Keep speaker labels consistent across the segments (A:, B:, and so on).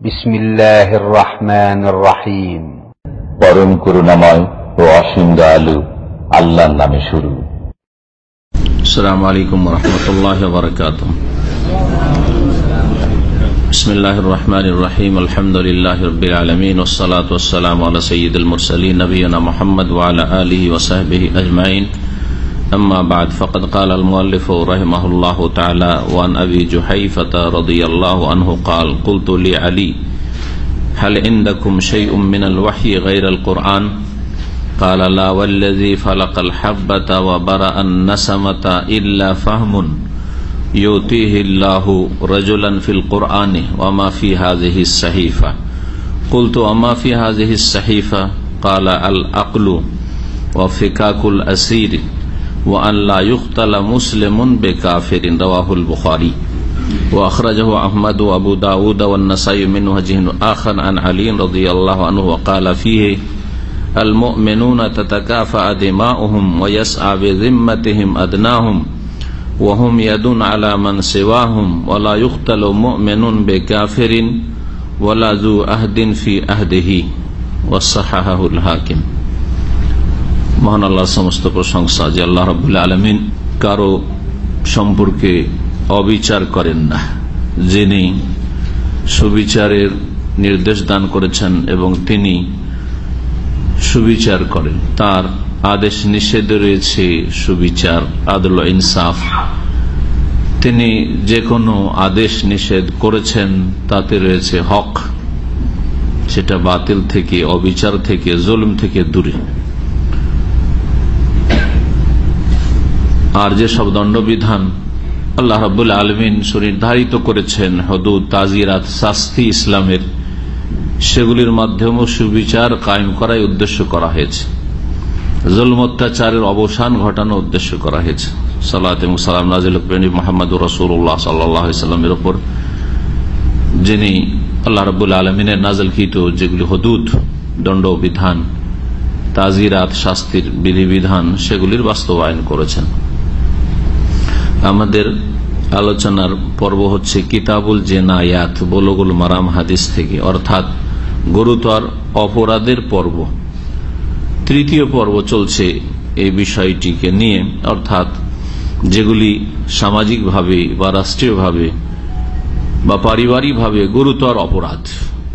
A: بسم الله الرحمن الرحيم
B: পরম করুণাময় ও অসীম দয়ালু আল্লাহর নামে শুরু
C: السلام عليكم ورحمة الله وبركاته بسم الله الرحمن الرحيم الحمد لله رب العالمين والصلاة والسلام على سيد المرسلين نبينا محمد وعلى آله وصحبه أجمعين أما بعد فقد قال المؤلف رحمه الله تعالى وعن أبي جحيفة رضي الله عنه قال قلت لعلي هل عندكم شيء من الوحي غير القرآن؟ قال لا والذي فلق الحبة وبرأ النسمة إلا فهم يؤتيه الله رجلا في القرآن وما في هذه الصحيفة. قلت وما في هذه الصحيفة؟ قال الأقل وفكاك الأسير. وأن لا يقتل مسلم بكافر رواه البخاري. وأخرجه أحمد وأبو داود والنسائي من وجه آخر عن علي رضي الله عنه وقال فيه المؤمنون تتكافأ دماؤهم ويسعى بذمتهم أدناهم وهم يدون على من سواهم ولا يقتل مؤمن بكافر ولا ذو أهد في أهده وصححه الحاكم. মহান আল্লাহর সমস্ত প্রশংসা যে আল্লাহ রবুল্লা আলমিন কারও সম্পর্কে অবিচার করেন না। যিনি সুবিচারের নির্দেশ দান করেছেন এবং তিনি সুবিচার করেন। তার আদেশ নিষেধ রয়েছে সুবিচার, আদল ইনসাফ। তিনি যে কোনো আদেশ নিষেধ করেছেন, তাতে রয়েছে হক। সেটা বাতিল থেকে, অবিচার থেকে, জুলুম থেকে দূরে। আর যে সব দণ্ডবিধান আল্লাহ রাবুল আলমিন সুনির্ধারিত করেছেন, হদুদ, তাজিরাত, শাস্তি ইসলামের, সেগুলির মাধ্যমেও সুবিচার কায়েম করাই উদ্দেশ্য করা হয়েছে। জুলম অত্যাচারের অবসান ঘটানো উদ্দেশ্য করা হয়েছে। এবং সালাম নাজিল মোহাম্মদ রসুল্লাহ সাল্লামের ওপর, যিনি আল্লাহ রবুল আলমিনের নাজলকৃত যেগুলি হদুদ, দণ্ডবিধান, তাজিরাত, শাস্তির বিধিবিধান, সেগুলির বাস্তবায়ন করেছেন। আমাদের আলোচনার পর্ব হচ্ছে কিতাবুল জেনায়াত, বলগুল মারাম হাদিস থেকে। অর্থাৎ গুরুতর অপরাধের পর্ব। তৃতীয় পর্ব চলছে এই বিষয়টিকে নিয়ে, অর্থাৎ যেগুলি সামাজিকভাবে বা রাষ্ট্রীয়ভাবে বা পারিবারিকভাবে গুরুতর অপরাধ।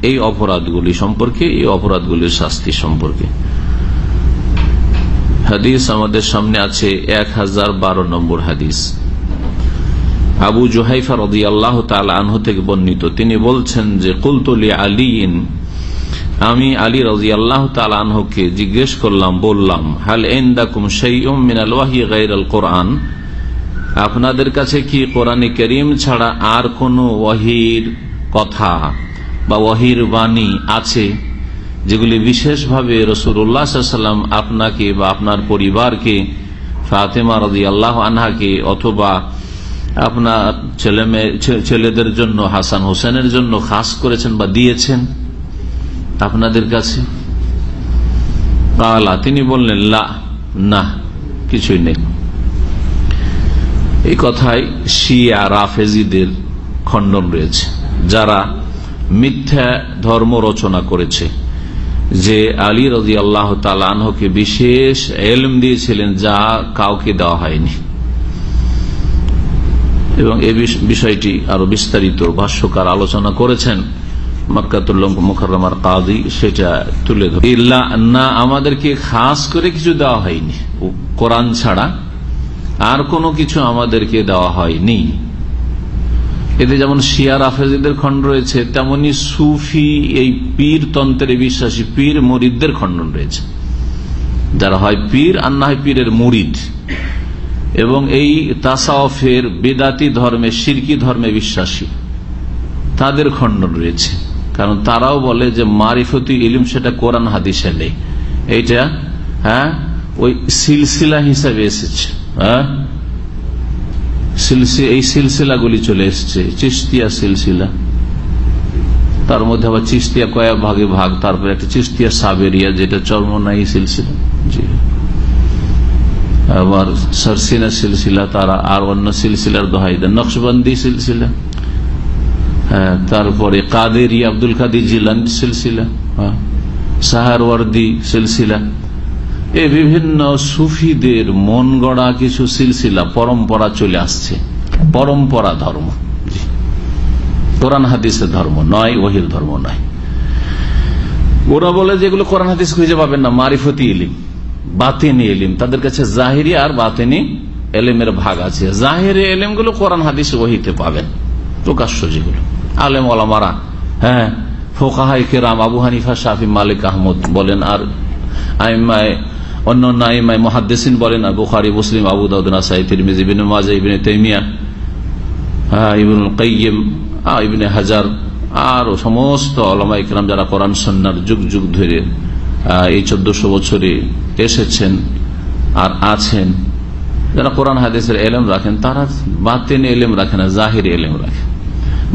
C: এই অপরাধগুলি সম্পর্কে, এই অপরাধগুলির শাস্তি সম্পর্কে। হাদিস আমাদের সামনে আছে এক হাজার বারো নম্বর হাদিস। আবু জোহাইফা রদি আল্লাহ আনহ থেকে বর্ণিত। তিনি বলছেন যে কুলতলি আলীন আমি আলী রাজি আল্লাহ আনহুকে জিজ্ঞেস করলাম, বললাম, হাল এন্দাকুম মিনাল ওয়াহি গাইরাল কোরআন? আপনাদের কাছে কি কোরআনে করিম ছাড়া আর কোন ওয়াহির কথা বা ওয়াহির বাণী আছে, যেগুলি বিশেষভাবে রসুল্লাহাম আপনাকে বা আপনার পরিবারকে ফাতেমা রাজি আল্লাহ আনহাকে অথবা আপনার ছেলে ছেলেদের জন্য, হাসান হোসেনের জন্য খাস করেছেন বা দিয়েছেন আপনাদের কাছে? তিনি বললেন, লা, না, কিছুই নেই। এই কথায় শিয়া, রাফেজিদের খণ্ডন রয়েছে। যারা মিথ্যা ধর্ম রচনা করেছে, যে আলী রাজি আল্লাহ তালকে বিশেষ এলম দিয়েছিলেন, যা কাউকে দেওয়া হয়নি। এবং এই বিষয়টি আরও বিস্তারিত ভাষ্যকার আলোচনা করেছেন কাদি সেটা তুলে না আমাদেরকে খাস করে কিছু দেওয়া হয়নি। কোরআন ছাড়া আর কোনো কিছু আমাদেরকে দেওয়া হয়নি। এতে যেমন শিয়ার আফেজিদের খণ্ড রয়েছে, তেমনি সুফি এই পীর তন্ত্রে বিশ্বাসী পীর মরিদদের খণ্ডন রয়েছে। যারা হয় পীর আর না হয় পীরের মুরিদ। এবং এই তাসাফের বেদাতি ধর্মে, সিরকি ধর্মে বিশ্বাসী। তাদের খণ্ডন রয়েছে। কারণ তারাও বলে যে, মারিফতি ইলিম সেটা কোরআন হাদিসে নেই। এইটা হ্যাঁ ওই সিলসিলা হিসাবে এসেছে হ্যাঁ? এই সিলসিলাগুলি চলে এসছে চিস্তিয়া সিলসিলা। তার মধ্যে আবার চিস্তিয়া কয়েক ভাগে ভাগ, তারপরে একটা চিস্তিয়া সাবেরিয়া, যেটা চর্মনাই সিলসিলা। জি। আবার সরসিনা সিলসিলা তারা আর অন্য সিলসিলার দোহাই দেন নকশবন্দি সিলসিলা হ্যাঁ, তারপরে কাদেরি আব্দুল কাদির জিলান সিলসিলা হ্যাঁ, সাহারওয়ার্দি সিলসিলা এই বিভিন্ন সুফিদের মন গড়া কিছু সিলসিলা পরম্পরা চলে আসছে। পরম্পরা ধর্ম। কোরআন হাদিসের ধর্ম নয় ওহির ধর্ম নয়। ওরা বলে যেগুলো কোরআন হাদিস খুঁজে পাবেন না মারিফতি ইলিম। বাতেনি এলিম। তাদের কাছে জাহিরি আর বাতেনি এলেমের ভাগ আছে। জাহেরি এলেমগুলো কোরআন হাদিস ওহিতে পাবেন প্রকাশ্য যেগুলো। আলেম ওলামারা হ্যাঁ ফোকাহাই আবু হানিফা শাফি মালিক আহমদ বলেন আর আইমায় অন্যান্য আইমায় মহাদ্দেসিন বলেন বুখারি মুসলিম আবু দাউদ নাসাই তিরমিজ ইবিন মাজা ইবিন তেমিয়া হ্যাঁ, ইবনে হাজার আর সমস্ত আলমা ইকরাম যারা কোরআন সন্ন্যার যুগ যুগ ধরে এই চোদ্দশো বছরে এসেছেন আর আছেন। যারা কোরআন হাদিসের এলেম রাখেন, তারা বাতেন এলেম রাখে না, জাহির এলেম রাখে।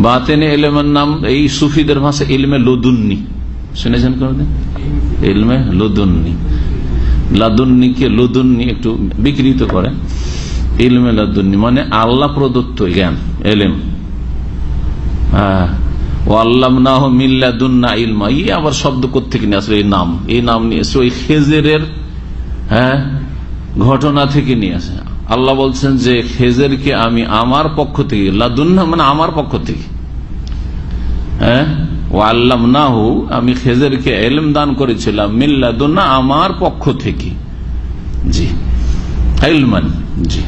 C: বাতেন এলেমের নাম এই সুফিদের ভাষা ইলমে লুদুন্নি। শুনেছেন কোনদিন? ইলমে লুদুন্নি। লাদুন্নিকে লুদুন্নি একটু বিকৃত করে। ইলমে লাদুন্নি মানে আল্লাহ প্রদত্ত জ্ঞান, এলেম। হ্যাঁ। ও আল্লাহ মিল্লাদুন্না ইলমা। ই আবার শব্দ কোথেকে নিয়ে আসলে? এই নাম। এই নাম নিয়ে আসলে ওই খেজেরের হ্যাঁ? ঘটনা থেকে নিয়ে আসে। আল্লাহ বলছেন যে, খেজেরকে আমি আমার পক্ষ থেকে, লাদুন্না মানে আমার পক্ষ থেকে হ্যাঁ? ও আল্লাহ নাহু আমি খেজেরকে এলম দান করেছিলাম মিল্লাদুন্না আমার পক্ষ থেকে। জি। ইলমান জি।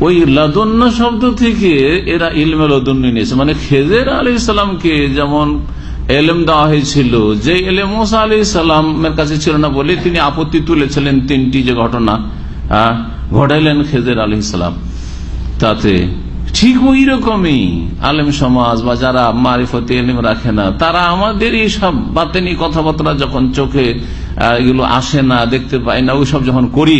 C: ওই লাদুন্না শব্দ থেকে এরা ইলমে লদন্য নিয়েছে। মানে খেজের আলী ইসলামকে যেমন এলেম দেওয়া হয়েছিল যে এলেম মোসা আলী ইসলামের কাছে ছিল না বলে তিনি আপত্তি তুলেছিলেন তিনটি যে ঘটনা ঘটাইলেন খেজের আলী ইসলাম তাতে ঠিক ওই রকমই আলেম সমাজ বা যারা মারিফতে এলিম রাখে না, তারা আমাদের এই সব বাতেনি কথাবার্তা যখন চোখে এগুলো আসে না, দেখতে পাই না, ওইসব যখন করি,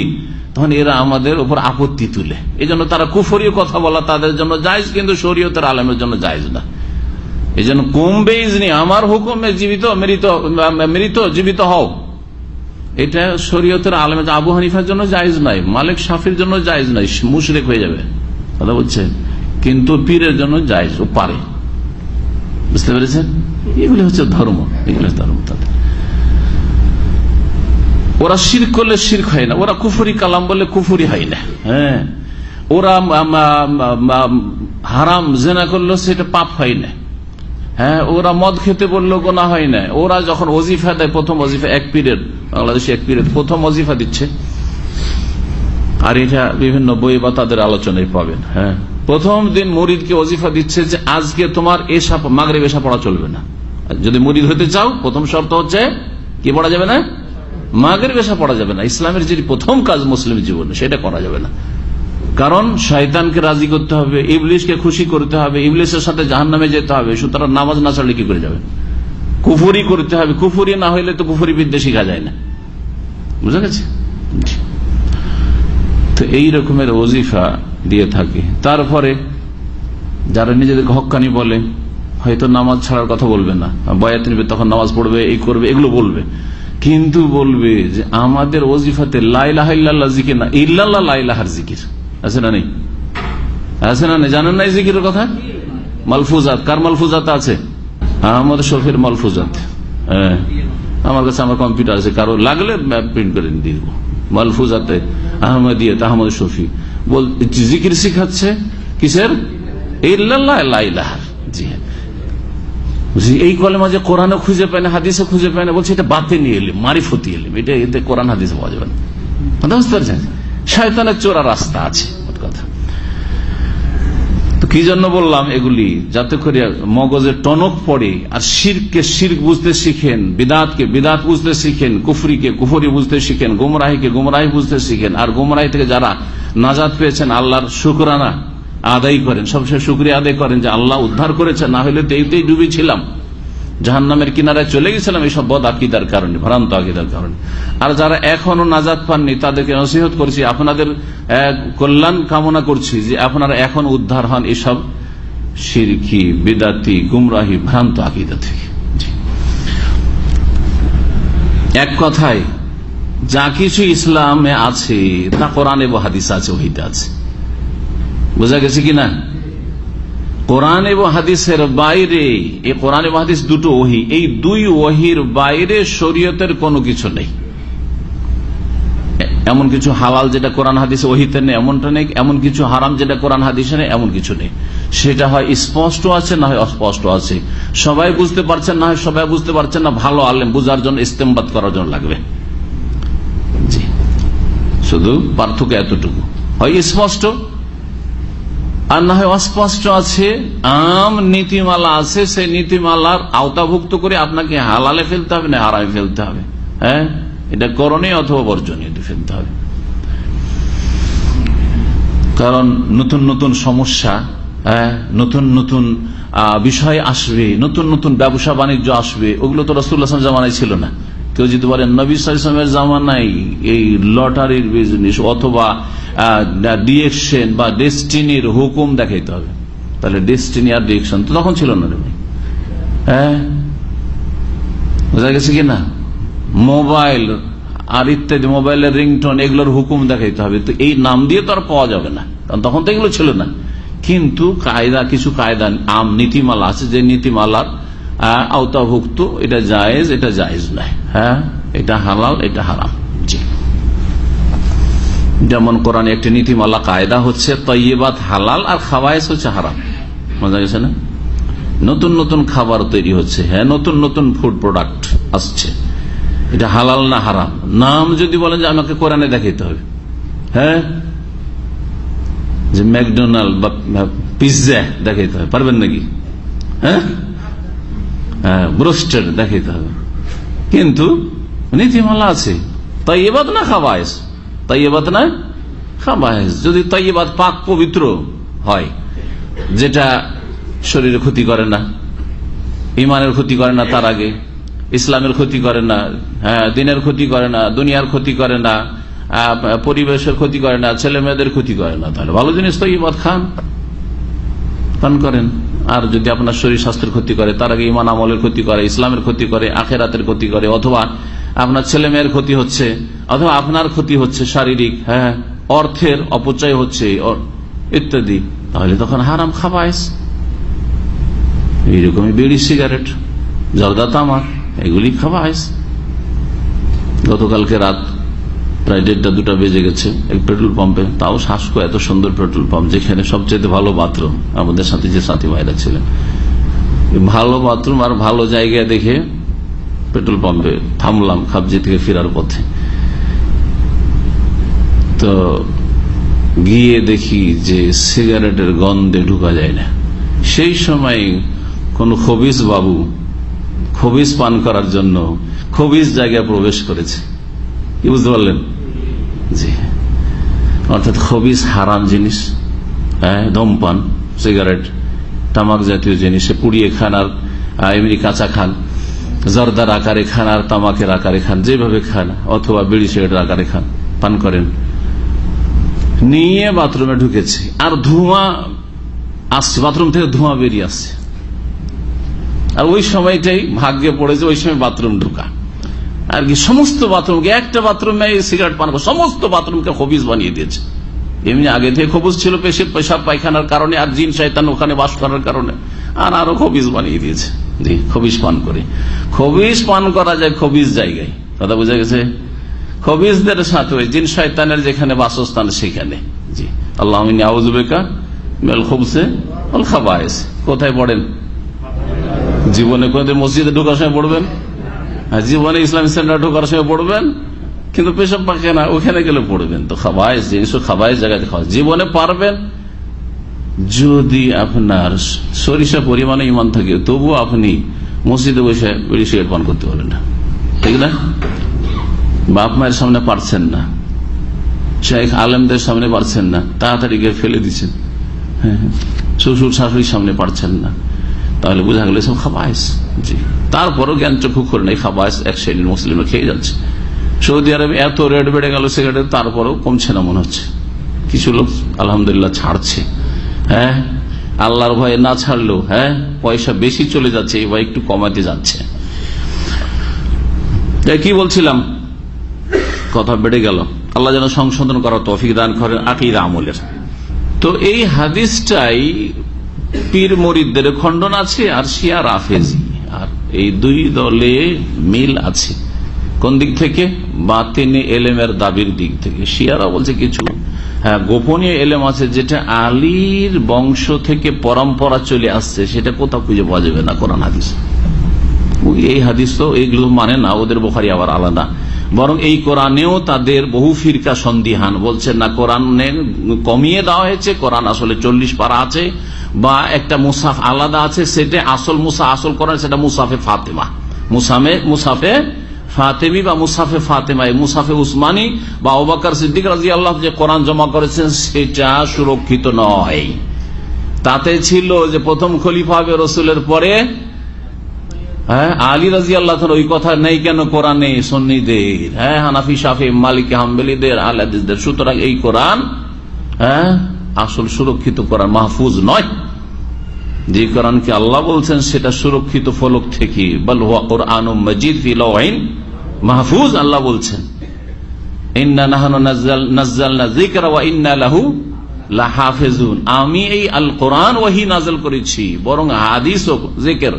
C: তখন এরা আমাদের উপর আপত্তি তুলে। এই তারা কুফরীয় কথা বলা তাদের জন্য জায়জ, কিন্তু শরীয়তের আলেমের জন্য জায়জ না। এই জন্য কমবে ইজনি আমার হুকুমে জীবিত, মৃত মৃত, জীবিত হও। এটা শরীয়তের আলেমে আবু হানিফার জন্য জায়জ নাই, মালিক শাফির জন্য জায়জ নাই, মুশরেক হয়ে যাবে। কথা বলছেন? কিন্তু পীরের জন্য জায়জ, ও পারে। বুঝতে পেরেছেন? এগুলি হচ্ছে ধর্ম, এগুলি ধর্ম তাদের। ওরা শির করলে শির হয় না, ওরা কুফুরি কালাম বললে কুফুরি হয় না হ্যাঁ। ওরা হারাম, জেনা করল সেটা পাপ হয় না। হ্যাঁ ওরা মদ খেতে বলল গোনা হয় না। ওরা যখন ওজিফা দেয়, প্রথম ওজিফা এক পিরিয়ড, বাংলাদেশে এক পিরিয়ড, প্রথম ওজিফা দিচ্ছে। আর এটা বিভিন্ন বই বা তাদের আলোচনায় পাবেন হ্যাঁ। প্রথম দিন মরিদকে ওজিফা দিচ্ছে যে, আজকে তোমার এসা মাগরে বেশা পড়া চলবে না। যদি মরিদ হতে চাও, প্রথম শর্ত হচ্ছে, কি পড়া যাবে না? মাগের বেশা পড়া যাবে না। ইসলামের যে প্রথম কাজ মুসলিম জীবনে, সেটা করা যাবে না। কারণ শয়তানকে রাজি করতে হবে, ইবলিশকে খুশি করতে হবে, ইবলিশের সাথে জাহান নামে যেতে হবে, সুতরাং নামাজ না ছাড়লে কি করে যাবে? কুফুরি করতে হবে, কুফুরি না হইলে তো কুফুরি বিদ্যা শিখা যায় না। বুঝা গেছে? তো এই রকমের ওজিফা দিয়ে থাকে। তারপরে যারা নিজেদের হকানি বলে, হয়তো নামাজ ছাড়ার কথা বলবে না বয়াত নিবে, তখন নামাজ পড়বে, এই করবে, এগুলো বলবে। কিন্তু বলবে যে আমাদের ওজিফাতে লাইলাহ জিকির না, ইল্লাল্লাহ লাইলাহার জিকির। আছে না নেই। আছে না নেই। জানেন না এই জিকিরের কথা? মালফুজাত। কার মালফুজাত আছে? আহমদ শফির মালফুজাত। হ্যাঁ। আমার কাছে আমার কম্পিউটার আছে। কারও লাগলে প্রিন্ট করে দিয়ে দেবো। মালফুজাতে আহমদিয়ত আহমদ শফি। বল, জিকির শিখাচ্ছে কিসের? হ্যাঁ। এই কলেমা যে কোরআনে খুঁজে পায় না, হাদিসে খুঁজে পায় না, বলছে এটা বাতে নিয়ে এলিম, মারিফতি এলিম। এটা এতে কোরআন, হাদিসে পাওয়া যাবে না। বুঝতে পারছেন? শয়তানের চোরা রাস্তা আছে তো কি জন্য বললাম এগুলি? যাতে করে মগজে টনক পড়ে আর শিরকে শির বুঝতে শিখেন, বিদাতকে বিদাত বুঝতে শিখেন, কুফরিকে কুফরি বুঝতে শিখেন, গুমরাহিকে গুমরাহি বুঝতে শিখেন, আর গুমরাহি থেকে যারা নাজাদ পেয়েছেন, আল্লাহর শুক্রানা আদায় করেন সবসময় শুক্রিয়া আদায় করেন যে আল্লাহ উদ্ধার করেছেন, না হলে তো এইতেই ডুবেছিলাম জাহান নামের কিনারায় চলে গেছিলাম, এইসব বদ আকিদার কারণে, ভ্রান্ত আকিদার কারণে। আর যারা এখনও নাজাদ পাননি, তাদেরকে নসিহত করছি, আপনাদের কল্যাণ কামনা করছি যে আপনারা এখন উদ্ধার হন এসব সিরকি, বিদাতি, গুমরাহি, ভ্রান্ত আকিদা থেকে। এক কথায়, যা কিছু ইসলামে আছে, তা কোরআনে বা হাদিস আছে ওহিতে আছে। বোঝা গেছে কি না? কোরআন এবং হাদিসের বাইরে, এই কোরআন এবং হাদিস দুটো ওহি, এই দুই ওহির বাইরে শরীয়তের কোনো কিছু নেই। এমন কিছু হালাল যেটা কোরআন হাদিসে ওহিতে নেই, এমনটা নেই, এমন কিছু হারাম যেটা কোরআন হাদিসে নেই, এমন কিছু নেই। সেটা হয় স্পষ্ট আছে, না হয় অস্পষ্ট আছে। সবাই বুঝতে পারছেন, না হয় সবাই বুঝতে পারছেন না, ভালো আলেম বুঝার জন্য ইস্তেমবাদ করার জন্য লাগবে। শুধু পার্থক্য এতটুকু। হয় স্পষ্ট আর না হয় অস্পষ্ট আছে, আম নীতিমালা আছে, সেই নীতিমালার আওতাভুক্ত করে আপনাকে হালালে ফেলতে হবে, না হারামে ফেলতে হবে। হ্যাঁ? এটা করণীয় অথবা বর্জনীয় ফেলতে হবে। কারণ নতুন নতুন সমস্যা হ্যাঁ? নতুন নতুন বিষয় আসবে, নতুন নতুন ব্যবসা বাণিজ্য আসবে, ওগুলো তো রসুল্লাহ জামানায় ছিল না। কেউ যদি বলেন নবী সালামের জামানায় এই লটারির বিজনেস অথবা ডিএকশন বা ডেস্টিনির হুকুম দেখাইতে হবে। তাহলে ডেস্টিনি আর ডিএকশন তো তখন ছিল না হ্যাঁ? বোঝা গেছে কি না? মোবাইল আর ইত্যাদি, মোবাইলের রিংটোন এগুলোর হুকুম দেখাইতে হবে। তো এই নাম দিয়ে তো আর পাওয়া যাবে না। কারণ তখন তো এগুলো ছিল না। কিন্তু কায়দা, কিছু কায়দা, আম, নীতিমালা আছে যে নীতিমালার আওতাভুক্ত, এটা জায়েজ এটা জায়েজ নয়। হ্যাঁ? এটা হালাল, এটা হারাম। জি। যেমন কোরআনে একটি নীতিমালা, কায়দা হচ্ছে তৈবাত হালাল আর খাওয়াইস হচ্ছে হারাম। মজা গেছে না? নতুন নতুন খাবার তৈরি হচ্ছে হ্যাঁ? নতুন নতুন ফুড প্রোডাক্ট আসছে। এটা হালাল না হারাম? নাম যদি বলেন যে আমাকে কোরআনে দেখাইতে হবে। হ্যাঁ? যে ম্যাকডোনাল্ড বা পিৎজা দেখাইতে হবে। পারবেন নাকি? হ্যাঁ? হ্যাঁ ব্রোস্টেড দেখাইতে হবে। কিন্তু নীতিমালা আছে। তাইবাদ না খাবায়স? তাইবাদ না খাবায়স। যদি তাইবাদ পাক পবিত্র হয়, যেটা শরীরের ক্ষতি করে না ইমানের ক্ষতি করে না তার আগে, ইসলামের ক্ষতি করে না হ্যাঁ দিনের ক্ষতি করে না, দুনিয়ার ক্ষতি করে না পরিবেশের ক্ষতি করে না ছেলে মেয়েদের ক্ষতি করে না, তাহলে ভালো জিনিস তো ইবাদ খান। পান করেন। আর যদি আপনার শরীর স্বাস্থ্যের ক্ষতি করে, তার আগে ইমান আমলের ক্ষতি করে, ইসলামের ক্ষতি করে, আখেরাতের ক্ষতি করে, অথবা আপনার ছেলে মেয়ের ক্ষতি হচ্ছে, অথবা আপনার ক্ষতি হচ্ছে শারীরিক হ্যাঁ অর্থের অপচয় হচ্ছে ইত্যাদি, তাহলে তখন হারাম খাবাইস। এইরকমই বিড়ি, সিগারেট জর্দা তামাক, এগুলি খাবাইস। গতকালকে রাত প্রায় দেড়টা, দুটা বেজে গেছে এক পেট্রোল পাম্পে। তাও শাসকো এত সুন্দর পেট্রোল পাম্প, যেখানে সবচেয়ে ভালো বাথরুম। আমাদের সাথে যে সাথী ভাইরা ছিলেন। ভালো বাথরুম আর ভালো জায়গা দেখে পেট্রোল পাম্পে থামলাম খাবজি থেকে ফেরার পথে। তো গিয়ে দেখি যে সিগারেটের গন্ধে ঢুকা যায় না। সেই সময় কোন খবিস বাবু খবিস পান করার জন্য খবিস জায়গায় প্রবেশ করেছে। কি বুঝতে পারলেন? অর্থাৎ খবিস হারাম জিনিস হ্যাঁ ধূমপান, সিগারেট, তামাক জাতীয় জিনিসে পুড়িয়ে খান আর এমনি কাঁচা খান। জর্দার আকারে খান আর তামাকের আকারে খান, যেভাবে খান, অথবা বিড়ি সিগারেটের আকারে খান, পান করেন। নিয়ে বাথরুমে ঢুকেছে। আর ধোঁয়া আসছে, বাথরুম থেকে ধোঁয়া বেরিয়ে আসছে। আর ওই সময়টাই ভাগ্যে পড়েছে, ওই সময় বাথরুম ঢুকা। আর কি সমস্ত বাথরুমকে, একটা বাথরুমে সিগারেট পান সমস্ত বাথরুমকে খবিজ বানিয়ে দিয়েছে। এমনি আগে থেকে খবুজ ছিল পেশে পেশাব পায়খানার কারণে আর জিন, শয়তান ওখানে বাস করার কারণে। আর আরও খবিজ বানিয়ে দিয়েছে। জি, খবিজ পান করে। খবিজ পান করা যায় খবিজ জায়গায়। কথা বোঝা গেছে? খবিজদের সাথে জিন, শয়তানের যেখানে বাসস্থান সেখানে। জি, আল্লাহ আউজবেকা মেল খবসে খাবায়স। কোথায় পড়েন? জীবনে কোনদিন মসজিদে ঢোকার সময় পড়বেন? জীবনে ইসলামিক সেন্টার ঢোকার সময় পড়বেন, কিন্তু পেশাব পাকে না, ওখানে গেলে পড়বেন। তো খাবাই জিনিস খাবাই জায়গাতে খাওয়া। জীবনে পারবেন, যদি আপনার সরিষা পরিমাণে ইমান থাকে তবু আপনি মসজিদে বসে সিগারেট পান করতে পারবেন না। ঠিক না? বাপ মায়ের সামনে পারছেন না। শেখ আলেমদের সামনে পারছেন না। তাড়াতাড়ি গিয়ে ফেলে দিচ্ছেন। হ্যাঁ শ্বশুর শাশুড়ির সামনে পারছেন না। তাহলে বোঝা গেল সব খাবায়স। জি। তারপরও জ্ঞান চক্ষু করে নেই, খাবায়স এক শ্রেণির মুসলিমরা খেয়ে যাচ্ছে। সৌদি আরবে এত রেট বেড়ে গেল সিগারেট তারপরেও কমছে না মনে হচ্ছে। কিছু লোক আলহামদুলিল্লাহ ছাড়ছে। হ্যাঁ? আল্লাহর ভয়ে না ছাড়লেও হ্যাঁ? পয়সা বেশি চলে যাচ্ছে এবার একটু কমাতে যাচ্ছে। কি বলছিলাম? কথা বেড়ে গেল। আল্লাহ যেন সংশোধন করার তফিক দান করেন আকিদা আমলের। তো এই হাদিসটাই পীর মরিদদের খণ্ডন আছে আর শিয়া রাফেজি। আর এই দুই দলে মিল আছে। কোন দিক থেকে? বাতিনি এলেমের দাবির দিক থেকে। শিয়ারা বলছে কিছু হ্যাঁ গোপনীয় এলেম আছে যেটা আলীর বংশ থেকে পরম্পরা চলে আসছে, সেটা কোথাও খুঁজে পাওয়া যাবে না কোরআন হাদিস। এই হাদিস তো এইগুলো মানে না, ওদের বোখারি আবার আলাদা। বরং এই কোরআনেও তাদের বহু ফিরকা সন্দিহান। বলছে, না, কোরআনে কমিয়ে দেওয়া হয়েছে, কোরআন আসলে চল্লিশ পারা আছে, বা একটা মুসাফ আলাদা আছে, সেটা আসল মুসা, আসল কোরআন, সেটা মুসাফে ফাতেমা। মুসামে, মুসাফে ফাতেমি বা মুসাফে ফাতেমা। মুসাফে উসমানি বা ওবাকার সিদ্দিক রাজি আল্লাহ যে কোরআন জমা করেছেন, সেটা সুরক্ষিত নয়। তাতে ছিল যে প্রথম খলিফা হবে রসুলের পরে হ্যাঁ আলী রাজি আল্লাহ ওই কথা নেই কেন কোরআনে? সন্নিদের হ্যাঁ হানাফি সাফি মালিক, হাম্বেলিদের আলাদিসদের সুতরাং এই কোরআন হ্যাঁ আসল সুরক্ষিত কোরআন, মাহফুজ নয়। যে কোরআনকে আল্লাহ বলছেন, সেটা সুরক্ষিত ফলক থেকে। বল হুয়া কোরআন মজিদ মাহফুজ, আল্লাহ বলছেন। আমি এই আল কোরআন ওয়াহি নাজল করেছি, বরং হাদিস জেকের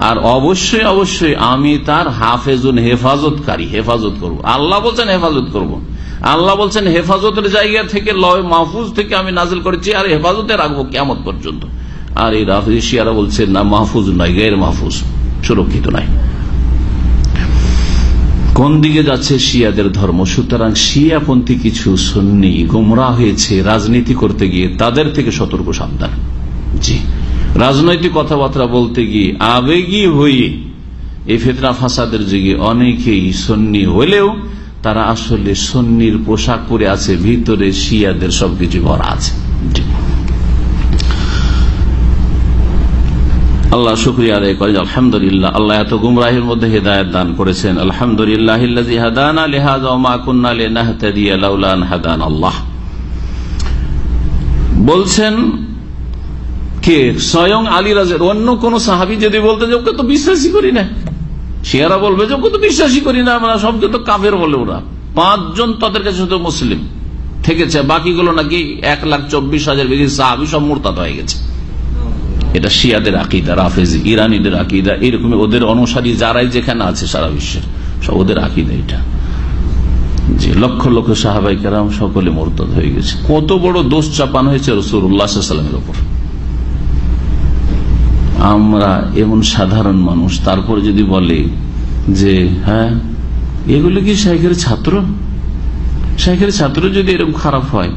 C: আর অবশ্যই অবশ্যই আমি তার হাফেজুন হেফাজতকারী, হেফাজত করব। আল্লাহ বলছেন হেফাজত করব। আল্লাহ বলছেন হেফাজতের জায়গা থেকে, লয় মাহফুজ থেকে আমি নাজিল করেছি, আর হেফাজতে রাখব কেমন পর্যন্ত। আর এই রাফিজি শিয়ারা বলছে, না, মাহফুজ নয়, গের মাহফুজ, সুরক্ষিত নয়। কোন দিকে যাচ্ছে শিয়াদের ধর্ম? সুতরাং শিয়াপন্থী কিছু সন্নি গোমরা হয়েছে, রাজনীতি করতে গিয়ে তাদের থেকে সতর্ক সাবধান। জি। রাজনৈতিক কথাবার্তা বলতে গিয়ে আবেগী হয়ে এই ফেতনা ফাসাদের যুগে অনেকেই সন্নি হলেও তারা আসলে সন্নির পোশাক পরে আছে, ভিতরে শিয়াদের সবকিছু ভরা আছে। আল্লাহ শুক্রিয়া আদায় করেন, আলহামদুলিল্লাহ, আল্লাহ এত গুমরাহের মধ্যে হেদায়ত দান করেছেন। আলহামদুলিল্লাহ বলছেন কে? স্বয়ং আলী রাজের অন্য কোন সাহাবি যদি বলতে যে ওকে তো বিশ্বাসই করি না। শিয়ারা বলবে যে ওকে তো বিশ্বাসই করি না, আমরা সবকে তো কাফের বলে ওরা। পাঁচজন তাদের কাছে শুধু মুসলিম থেকেছে, বাকিগুলো নাকি এক লাখ চব্বিশ হাজার বেশি সাহাবি সব মোরতাদ হয়ে গেছে। এটা শিয়াদের আকিদা, রাফেজ, ইরানিদের আকিদা এরকম ওদের অনুসারী যারাই যেখানে আছে সারা বিশ্বের ওদের আকিদা এটা। যে লক্ষ লক্ষ সাহাবাই কেরাম সকলে মোরতাদ হয়ে গেছে। কত বড় দোষ চাপান হয়েছে রসুল্লাহামের ওপর আমরা এমন সাধারণ মানুষ। তারপর যদি বলে যে হ্যাঁ এগুলো কি শাইখের ছাত্র? শাইখের ছাত্র যদি এরকম খারাপ হয়,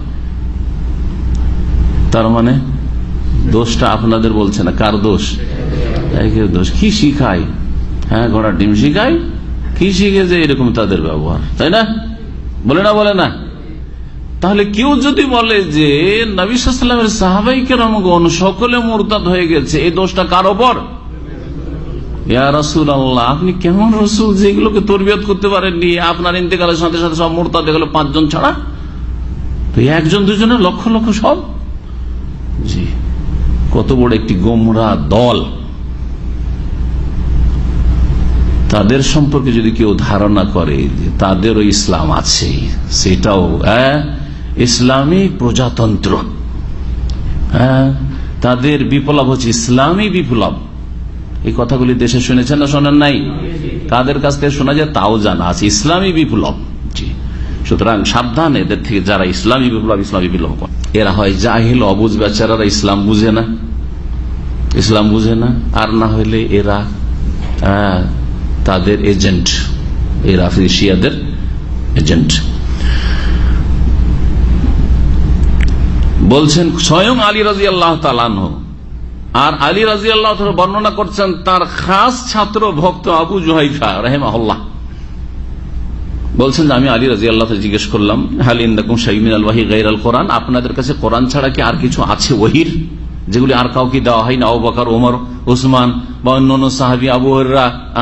C: তার মানে দোষটা আপনাদের বলছে না। কার দোষ? শাইখের দোষ। কি শিখায়? হ্যাঁ ঘোড়া ডিম শিখায়? কি শিখেছে এরকম তাদের ব্যবহার? তাই না? বলে না বলে না। তাহলে কেউ যদি বলে যে নবীলামের সাহাবাই কেরামগণ সকলে মোরতাদ হয়ে গেছে, এই দোষটা কার ওপর? আল্লাহ আপনি কেমন রসুল যেগুলোকে তরবিয়ত করতে পারেননি? আপনার ইন্তেকালের সাথে সাথে সব মোরতাদ হয়ে গেল পাঁচজন ছাড়া? তো একজন দুজনের লক্ষ লক্ষ সব? জি, কত বড় একটি গোমরা দল। তাদের সম্পর্কে যদি কেউ ধারণা করে যে তাদেরও ইসলাম আছে, সেটাও হ্যাঁ? ইসলামী প্রজাতন্ত্র। হ্যাঁ তাদের বিপ্লব হচ্ছে ইসলামী বিপ্লব। এই কথাগুলি দেশে শুনেছেন না শোনেন নাই? কাদের কাছ থেকে শোনা যায়, তাও জানা আছে, ইসলামী বিপ্লব। সুতরাং সাবধান এদের থেকে যারা ইসলামী বিপ্লব ইসলামী বিপ্লব করে। এরা হয় জাহিল, অবুজ বেচারা ইসলাম বুঝে না। ইসলাম বুঝে না। আর না হইলে এরা তাদের এজেন্ট। এই রাফিসিয়াদের এজেন্ট। বলছেন, স্বয়ং আলী রাজি আল্লাহ আর আলী রাজি আল্লাহ বর্ণনা করছেন, তার খাস ছাত্র ভক্ত আবু জুহাইফা রাহেমাহল্লাহ। বলছেন আমি আলী রাজি আল্লাহ জিজ্ঞেস করলাম হালিন্দুম শাহিমিন আল ওয়াহি গাইর আল কোরআন? আপনাদের কাছে কোরআন ছাড়া কি আর কিছু আছে ওহির? যেগুলি আর কাউকে দেওয়া হয়নি, আবু বকর ওমর উসমান বা অন্য অন্য সাহাবি, আবু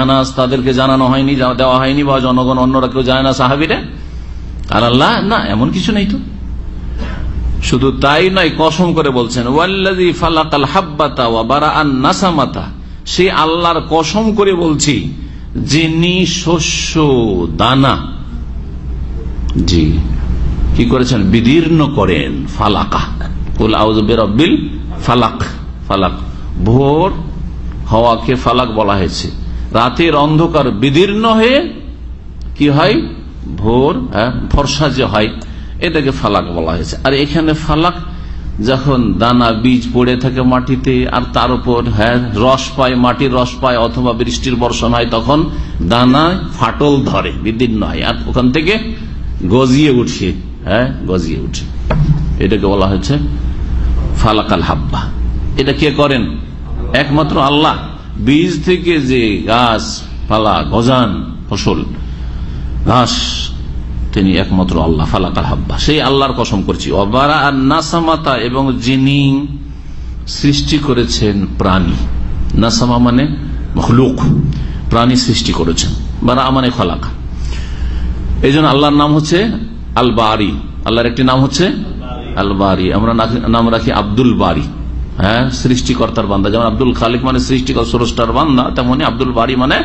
C: আনাস, তাদেরকে জানানো হয়নি, দেওয়া হয়নি বা জনগণ অন্যরা কেউ জানে না সাহাবিরা? আর আল্লাহ, না, এমন কিছু নেই তো। শুধু তাই নয় কসম করে বলছেন ওয়াল্লাজি ফালাকাল হাব্বাতা ওয়া বারা আন নাসামাতা। সে আল্লাহর কসম করে বলছি যিনি শস্য দানা জি কি করেছেন? বিদীর্ণ করেন ফালাকা। কুল আউজ বেরব্বিল ফালাক ফালাক। ভোর হওয়াকে ফালাক বলা হয়েছে। রাতের অন্ধকার বিদীর্ণ হয়ে কি হয়? ভোর হ্যাঁ, ফর্সা যে হয়। এটাকে ফালাক বলা হয়েছে। আর এখানে ফালাক যখন দানা, বীজ পড়ে থাকে মাটিতে আর তার উপর হ্যাঁ রস পায়, মাটির রস পায় অথবা বৃষ্টির বর্ষণ হয়, তখন দানা ফাটল ধরে, বিদীর্ণ হয়। আর ওখান থেকে গজিয়ে উঠে হ্যাঁ গজিয়ে উঠে। এটাকে বলা হয়েছে ফালাকাল হাব্বা। এটা কে করেন? একমাত্র আল্লাহ। বীজ থেকে যে গাছ, পালা, গজান, ফসল, ঘাস তিনি একমাত্র আল্লাহ, ফালাকাল হাব্বা। সেই আল্লাহর কসম করছি। অবারা আর নাসামাতা এবং যিনি সৃষ্টি করেছেন প্রাণী। নাসামা মানে মখলুক। প্রাণী সৃষ্টি করেছেন। বারা মানে খলাক। এই জন্য আল্লাহর নাম হচ্ছে আল বারি আল্লাহর একটি নাম হচ্ছে আল বারি আমরা নাম রাখি আব্দুল বারি হ্যাঁ সৃষ্টিকর্তার বান্দা। যেমন আব্দুল খালিক মানে সৃষ্টিকর স্রষ্টার বান্দা, তেমনি আব্দুল বারি মানে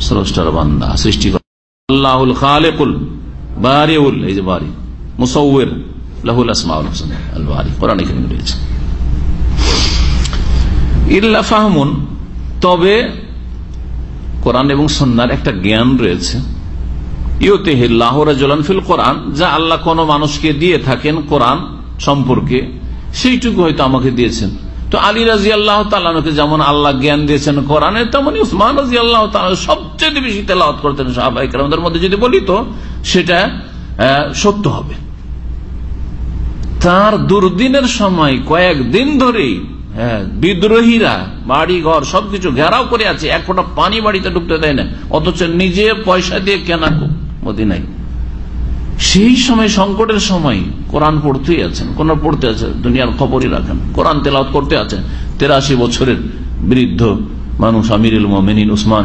C: স্রষ্টার বান্দা, সৃষ্টিকর আল্লাহুল খালেকুল বারিউল, এই যে বারি লাহুল আসমাউল হোসেন আল বারি, কোরআন এখানে রয়েছে। ইল্লা ফাহমুন, তবে কোরআন এবং সন্ন্যার একটা জ্ঞান রয়েছে। ফিল কোরআন, যা আল্লাহ কোন মানুষকে দিয়ে থাকেন কোরআন সম্পর্কে, সেইটুকু হয়তো আমাকে দিয়েছেন। তো আলী রাজি আল্লাহ তালকে যেমন আল্লাহ জ্ঞান দিয়েছেন কোরআনে, তেমনি উসমান রাজি আল্লাহ সবচেয়ে বেশি তেলাওয়াত করতেন সাহাবাহিকের মধ্যে। যদি বলি তো, সেটা সত্য হবে। তার দুর্দিনের সময় কয়েকদিন ধরেই হ্যাঁ বিদ্রোহীরা বাড়ি ঘর সবকিছু ঘেরাও করে আছে, এক ফোঁটা পানি বাড়িতে ঢুকতে দেয় না, অথচ নিজে পয়সা দিয়ে কেনা মদিনায়। সেই সময়, সংকটের সময় কোরআন পড়তেই আছেন। কোন পড়তে আছে, দুনিয়ার খবরই রাখেন। কোরআন তেলাওত করতে আছেন তেরাশি বছরের বৃদ্ধ মানুষ আমিরুল মোমিন উসমান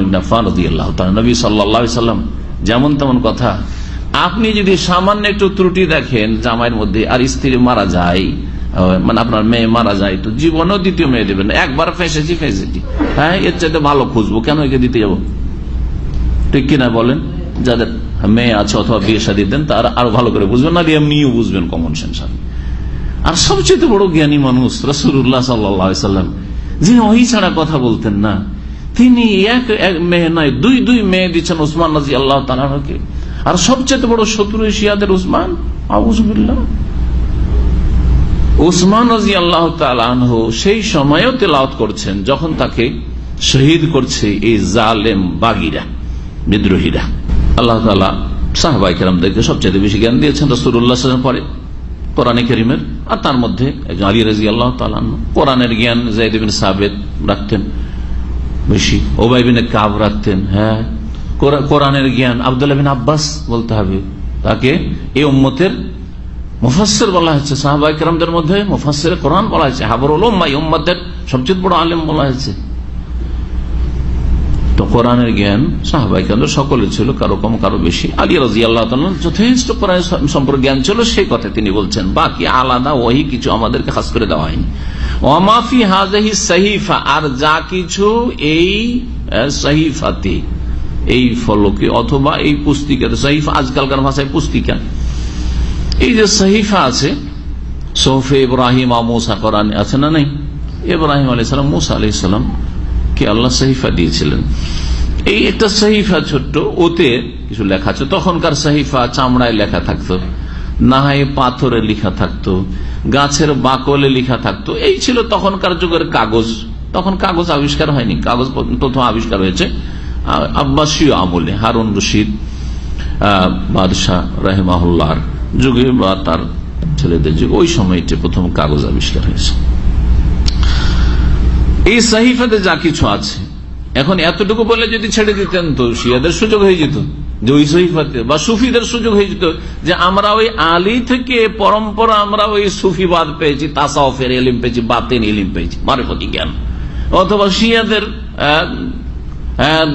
C: নবী সাল্লা সাল্লাম যেমন তেমন কথা। আপনি যদি সামান্য একটু ত্রুটি দেখেন, জামাইয়ের মধ্যে আর স্ত্রী মারা যায় মানে আপনার মেয়ে মারা যায়, তো জীবনেও দ্বিতীয় মেয়ে দেবেন একবার ফেসেছি ফেসেছি। হ্যাঁ এর চাইতে ভালো খুঁজবো। কেন একে দিতে যাব? ঠিক কিনা বলেন? যাদের মেয়ে আছে অথবা বিয়ে শাদী দেন, তারা আরও ভালো করে বুঝবেন না এমনিও বুঝবেন কমন সেন্স আর। সবচেয়ে বড় জ্ঞানী মানুষ রসুল্লাহ সাল্লাম, যিনি ওই ছাড়া কথা বলতেন না, তিনি এক এক মেয়ে নয়, দুই দুই মেয়ে দিচ্ছেন উসমান রাজি আল্লাহ তালাকে আর সবচেয়ে বড় শত্রু শিয়াদের উসমান উসমান রাজি আল্লাহ তালাহ সেই সময়ও তেলাওত করছেন, যখন তাকে শহীদ করছে এই জালেম বাগিরা, বিদ্রোহীরা। আল্লাহ তালা সাহবাই কেরামদেরকে সবচেয়ে বেশি জ্ঞান দিয়েছেন রসুল্লাহ পরে, কোরআনে করিমের, আর তার মধ্যে একজন আলী রাজি আল্লাহ কোরআনের জ্ঞান জাইদিন সাবেদ রাখতেন বেশি ওবাইবিন কাব রাখতেন হ্যাঁ। কোরআনের জ্ঞান আবদুল্লাহ বিন আব্বাস বলতে হবে। তাকে এই উম্মতের মুফাসের বলা হয়েছে সাহাবাই কেরামদের মধ্যে মুফাসের কোরআন বলা হয়েছে। হাবর ওলম্মাই উম্মদের সবচেয়ে বড় আলেম বলা হয়েছে। তো কোরআনের জ্ঞান সাহাবাই কেন্দ্র সকলে ছিল, কারও কম, কারও বেশি। আলী রাজি আল্লাহ যথেষ্ট কোরআন সম্পর্কে জ্ঞান ছিল সেই কথা তিনি বলছেন। বাকি আলাদা ওই কিছু আমাদেরকে খাস করে দেওয়া হয়নি। ওমাফি হাজাহি সাহিফা, আর যা কিছু এই সাহিফাতে, এই ফলকে অথবা এই পুস্তিকাতে সাহিফা আজকালকার ভাষায় পুস্তিকা। এই যে সাহিফা আছে, সৌফে ইব্রাহিম আমোসা কোরআন আছে না নাই? ইব্রাহিম আলাইসালাম মুসা আলাইসালাম কে আল্লাহ সাহিফা দিয়েছিলেন। এই একটা সাহিফা ছোট্ট, ওতে কিছু লেখা আছে। তখনকার সাহিফা চামড়ায় লেখা থাকতো নাহায় পাথরে লেখা থাকতো, গাছের বাকলে লেখা থাকতো। এই ছিল তখনকার যুগের কাগজ। তখন কাগজ আবিষ্কার হয়নি। কাগজ প্রথম আবিষ্কার হয়েছে আব্বাসীয় আমলে, হারুন রশিদ বাদশাহ রাহেমাহুল্লাহর যুগে বা তার ছেলেদের যুগে। ওই সময়টি প্রথম কাগজ আবিষ্কার হয়েছে। এই সাহিফাতে যা কিছু আছে, এখন এতটুকু বলে যদি ছেড়ে দিতেন তো শিয়াদের সুযোগ হয়ে যেত, যে ওই সহিফাতে বা সুফিদের সুযোগ হয়ে যেত, যে আমরা ওই আলী থেকে পরম্পরা আমরা ওই সুফিবাদ পেয়েছি, তাসাউফের এলিম পেয়েছি, বাতেন এলিম পেয়েছি, মারেফতি জ্ঞান। অথবা শিয়াদের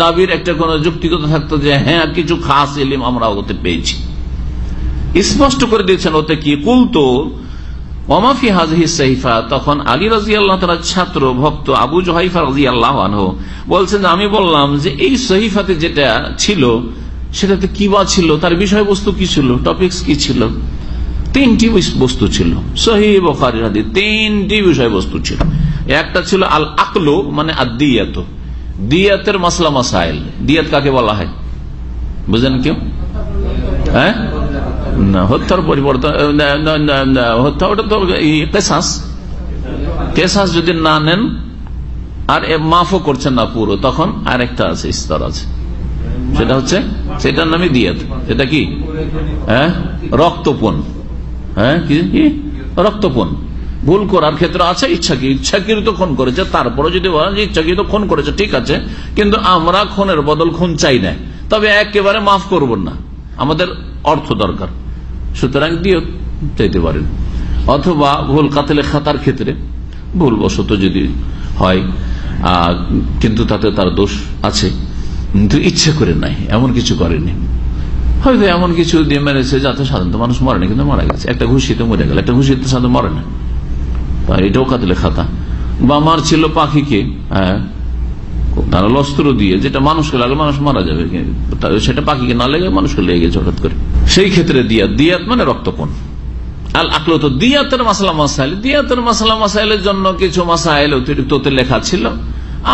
C: দাবির একটা কোন যুক্তিগত থাকতো যে হ্যাঁ কিছু খাস এলিম আমরা ওতে পেয়েছি। স্পষ্ট করে দিয়েছেন ওতে কি, কুলতো ওমাফি হাজহি সাইফা, তখন আলী রাজি আল্লাহ তার ছাত্র, ভক্ত আবু জহাইফা রাজি আল্লাহ বলছেন আমি বললাম যে, এই সহিফাতে যেটা ছিল, সেটাতে কি বা ছিল? তার বিষয়বস্তু কি ছিল? টপিক্স কি ছিল? তিনটি বস্তু ছিল। সহি বখারি হাদি তিনটি বিষয়বস্তু ছিল। একটা ছিল আল আকলো মানে আদিয়াত দিয়াতের মাসলা মাসাইল। দিয়াত কাকে বলা হয়? বুঝলেন কেউ? হ্যাঁ? না, হত্যার পরিবর্তন হত্যা ওটা তো কেসাস। কেসাস যদি না নেন, আর মাফও করছেন না পুরো, তখন আরেকটা আছে, স্তর আছে। সেটা হচ্ছে, সেটার নামে দিয়াত। সেটা কি? হ্যাঁ? রক্তপণ। হ্যাঁ? কি? রক্তপণ। ভুল করার ক্ষেত্রে আছে ইচ্ছাকে, ইচ্ছাকৃত খুন করেছে তারপরে যদি বলেন যে ইচ্ছাকৃত খুন করেছে, ঠিক আছে, কিন্তু আমরা খুনের বদল খুন চাই না। তবে একেবারে মাফ করব না। আমাদের অর্থ দরকার। সুতরাং দিও চাইতে পারেন। অথবা ভুল কাতলে খাতার ক্ষেত্রে ভুল বশত যদি হয় কিন্তু তাতে তার দোষ আছে। কিন্তু ইচ্ছে করে নাই, এমন কিছু করেনি। হয়তো এমন কিছু দিয়ে মেরেছে যাতে সাধারণত মানুষ মরে না, কিন্তু মারা গেছে। একটা ঘুষিতে মরে গেল, একটা ঘুষিতে সাধারণত মরে না। এটাও কাতলে খাতা। বা মারছিল পাখিকে হ্যাঁ তারা অস্ত্র দিয়ে যেটা মানুষকে লাগলে মানুষ মারা যাবে। সেটা পাখিকে না লেগে মানুষকে লেগে গেছে হঠাৎ করে। সেই ক্ষেত্রে দিয়াত দিয়াত মানে রক্তপণ আল আকলো তো দিয়াতের মাসালা মাসাইল। দিয়াতের মাসালা মাসাইলের জন্য কিছু মাসাইল অতিরিক্ত লেখা ছিল।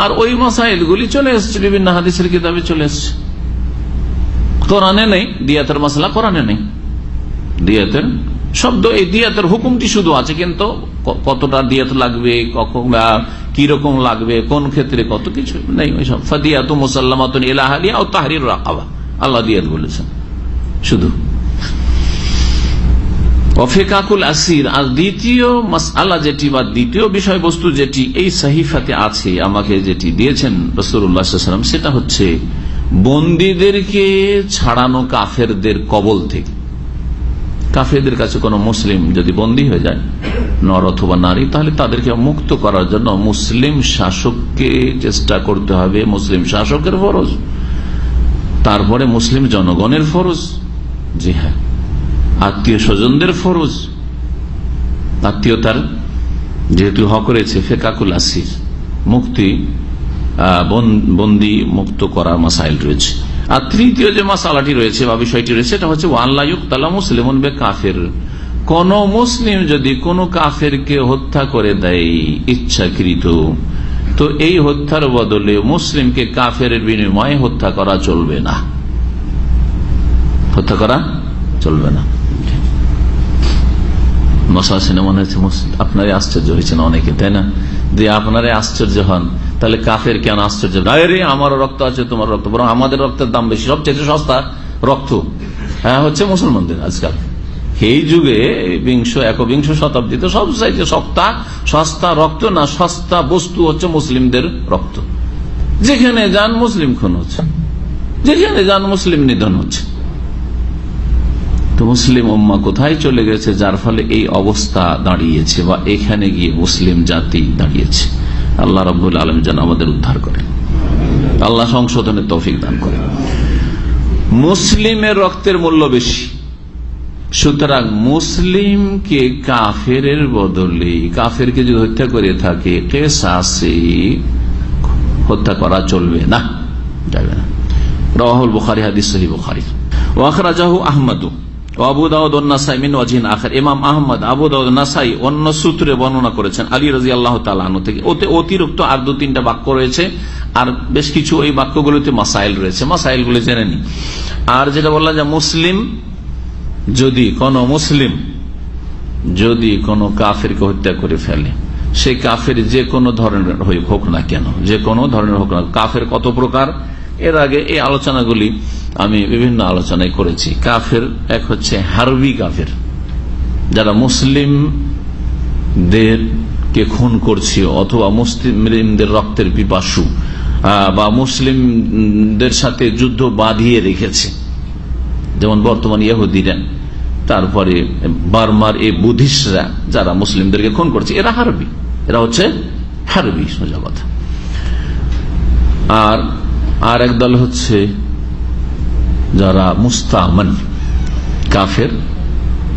C: আর ওই মাসাইল গুলি চলে এসছে, বিভিন্ন হাদিসের কিতাবে চলে এসছে। কোরআনে নেই, দিয়াতের মশলা কোরআনে নেই। দিয়াতের শব্দ, এই দিয়াতের হুকুমটি শুধু আছে, কিন্তু কতটা দিয়াত লাগবে, কখন কীরকম লাগবে, কোন ক্ষেত্রে কত কিছু নেই ওইসব ফাদিয়াত মুসাল্লামাত ইলাহালিয়া ও তাহরির রাখাবা আল্লাহ দিয়াত বলেছেন, শুধু। অফেকাকুল আসির, আর দ্বিতীয় আল্লাহ যেটি বা দ্বিতীয় বিষয়বস্তু যেটি, এই সাহিফাতে আছে, আমাকে যেটি দিয়েছেন রসুল্লাহাম সেটা হচ্ছে বন্দীদেরকে ছাড়ানো কাফেরদের কবল থেকে। কাফেরদের কাছে কোনো মুসলিম যদি বন্দী হয়ে যায়, নর অথবা নারী, তাহলে তাদেরকে মুক্ত করার জন্য মুসলিম শাসককে চেষ্টা করতে হবে। মুসলিম শাসকের ফরজ। তারপরে মুসলিম জনগণের ফরজ। জি হ্যাঁ। আত্মীয় স্বজনদের ফরজ। আত্মীয়তার যেহেতু হক রয়েছে, ফেকাকুল আসির। মুক্তি বন্দি, মুক্ত করার মাসাইল রয়েছে। আর তৃতীয় যে মাসালাটি রয়েছে বা বিষয়টি রয়েছে, সেটা হচ্ছে ওয়ানলায়ুক তালা মুসলিম বে কাফের কোন মুসলিম যদি কোন কাফেরকে হত্যা করে দেয় ইচ্ছাকৃত, তো এই হত্যার বদলে মুসলিমকে কাফের বিনিময়ে হত্যা করা চলবে না। হত্যা করা চলবে না। মশা সিনেমা হয়েছে আপনারই আশ্চর্য হয়েছেন অনেকে, তাই না? যে আপনারে আশ্চর্য হন। তাহলে কাফের কেন আশ্চর্য? রে আমারও রক্ত আছে, তোমার রক্ত, বরং আমাদের রক্তের দাম বেশি সবচেয়ে সস্তা রক্ত। হ্যাঁ হচ্ছে মুসলমানদের আজকাল। এই যুগে বিংশ, একবিংশ শতাব্দীতে সবচাইতে সস্তা সস্তা রক্ত না সস্তা বস্তু হচ্ছে মুসলিমদের রক্ত। যেখানে যান মুসলিম খুন হচ্ছে। যেখানে যান মুসলিম নিধন হচ্ছে। তো মুসলিম উম্মা কোথায় চলে গেছে? যার ফলে এই অবস্থা দাঁড়িয়েছে বা এখানে গিয়ে মুসলিম জাতি দাঁড়িয়েছে। আল্লাহ রব্বুল আলম যেন আমাদের উদ্ধার করে। আল্লাহ সংশোধনের তৌফিক দান করে। মুসলিমের রক্তের মূল্য বেশি। সুতরাং মুসলিমকে কাফের বদলে, কাফেরকে যদি হত্যা করে থাকে হত্যা করা চলবে না, যাবে না। রাহুল বুখারি, হাদিস বুখারি। ওয়াখরাজাহু আহমদু। আবু দাউদ নাসাই মিন ওয়াজিন আখের। ইমাম আহমদ, আবু দাউদ নাসাই অন্য সূত্রে বর্ণনা করেছেন, আলী রাজি আল্লাহ তালু থেকে। ওতে অতিরিক্ত আর দু তিনটা বাক্য রয়েছে, আর বেশ কিছু ওই বাক্যগুলোতে মাসাইল রয়েছে। মাসাইলগুলো জেনে নি আর যেটা বললাম যে মুসলিম যদি কোন মুসলিম যদি কোনো কাফেরকে হত্যা করে ফেলে সেই কাফের যে কোনো ধরনের হোক না কেন, যে কোনো ধরনের হোক না কাফের কত প্রকার? এর আগে এই আলোচনাগুলি আমি বিভিন্ন আলোচনায় করেছি। কাফের এক হচ্ছে হারবি কাফের। যারা মুসলিমদেরকে খুন করছে অথবা মুসলিমদের রক্তের পিপাসু বা মুসলিমদের সাথে যুদ্ধ বাঁধিয়ে রেখেছে। যেমন বর্তমান ইহুদিরা, তারপরে বার্মার এই বুদ্ধিস্টরা যারা মুসলিমদেরকে খুন করছে, এরা হারবি। এরা হচ্ছে হারবি সোজা কথা। আর আর এক দল হচ্ছে যারা মুস্তামান, কাফের,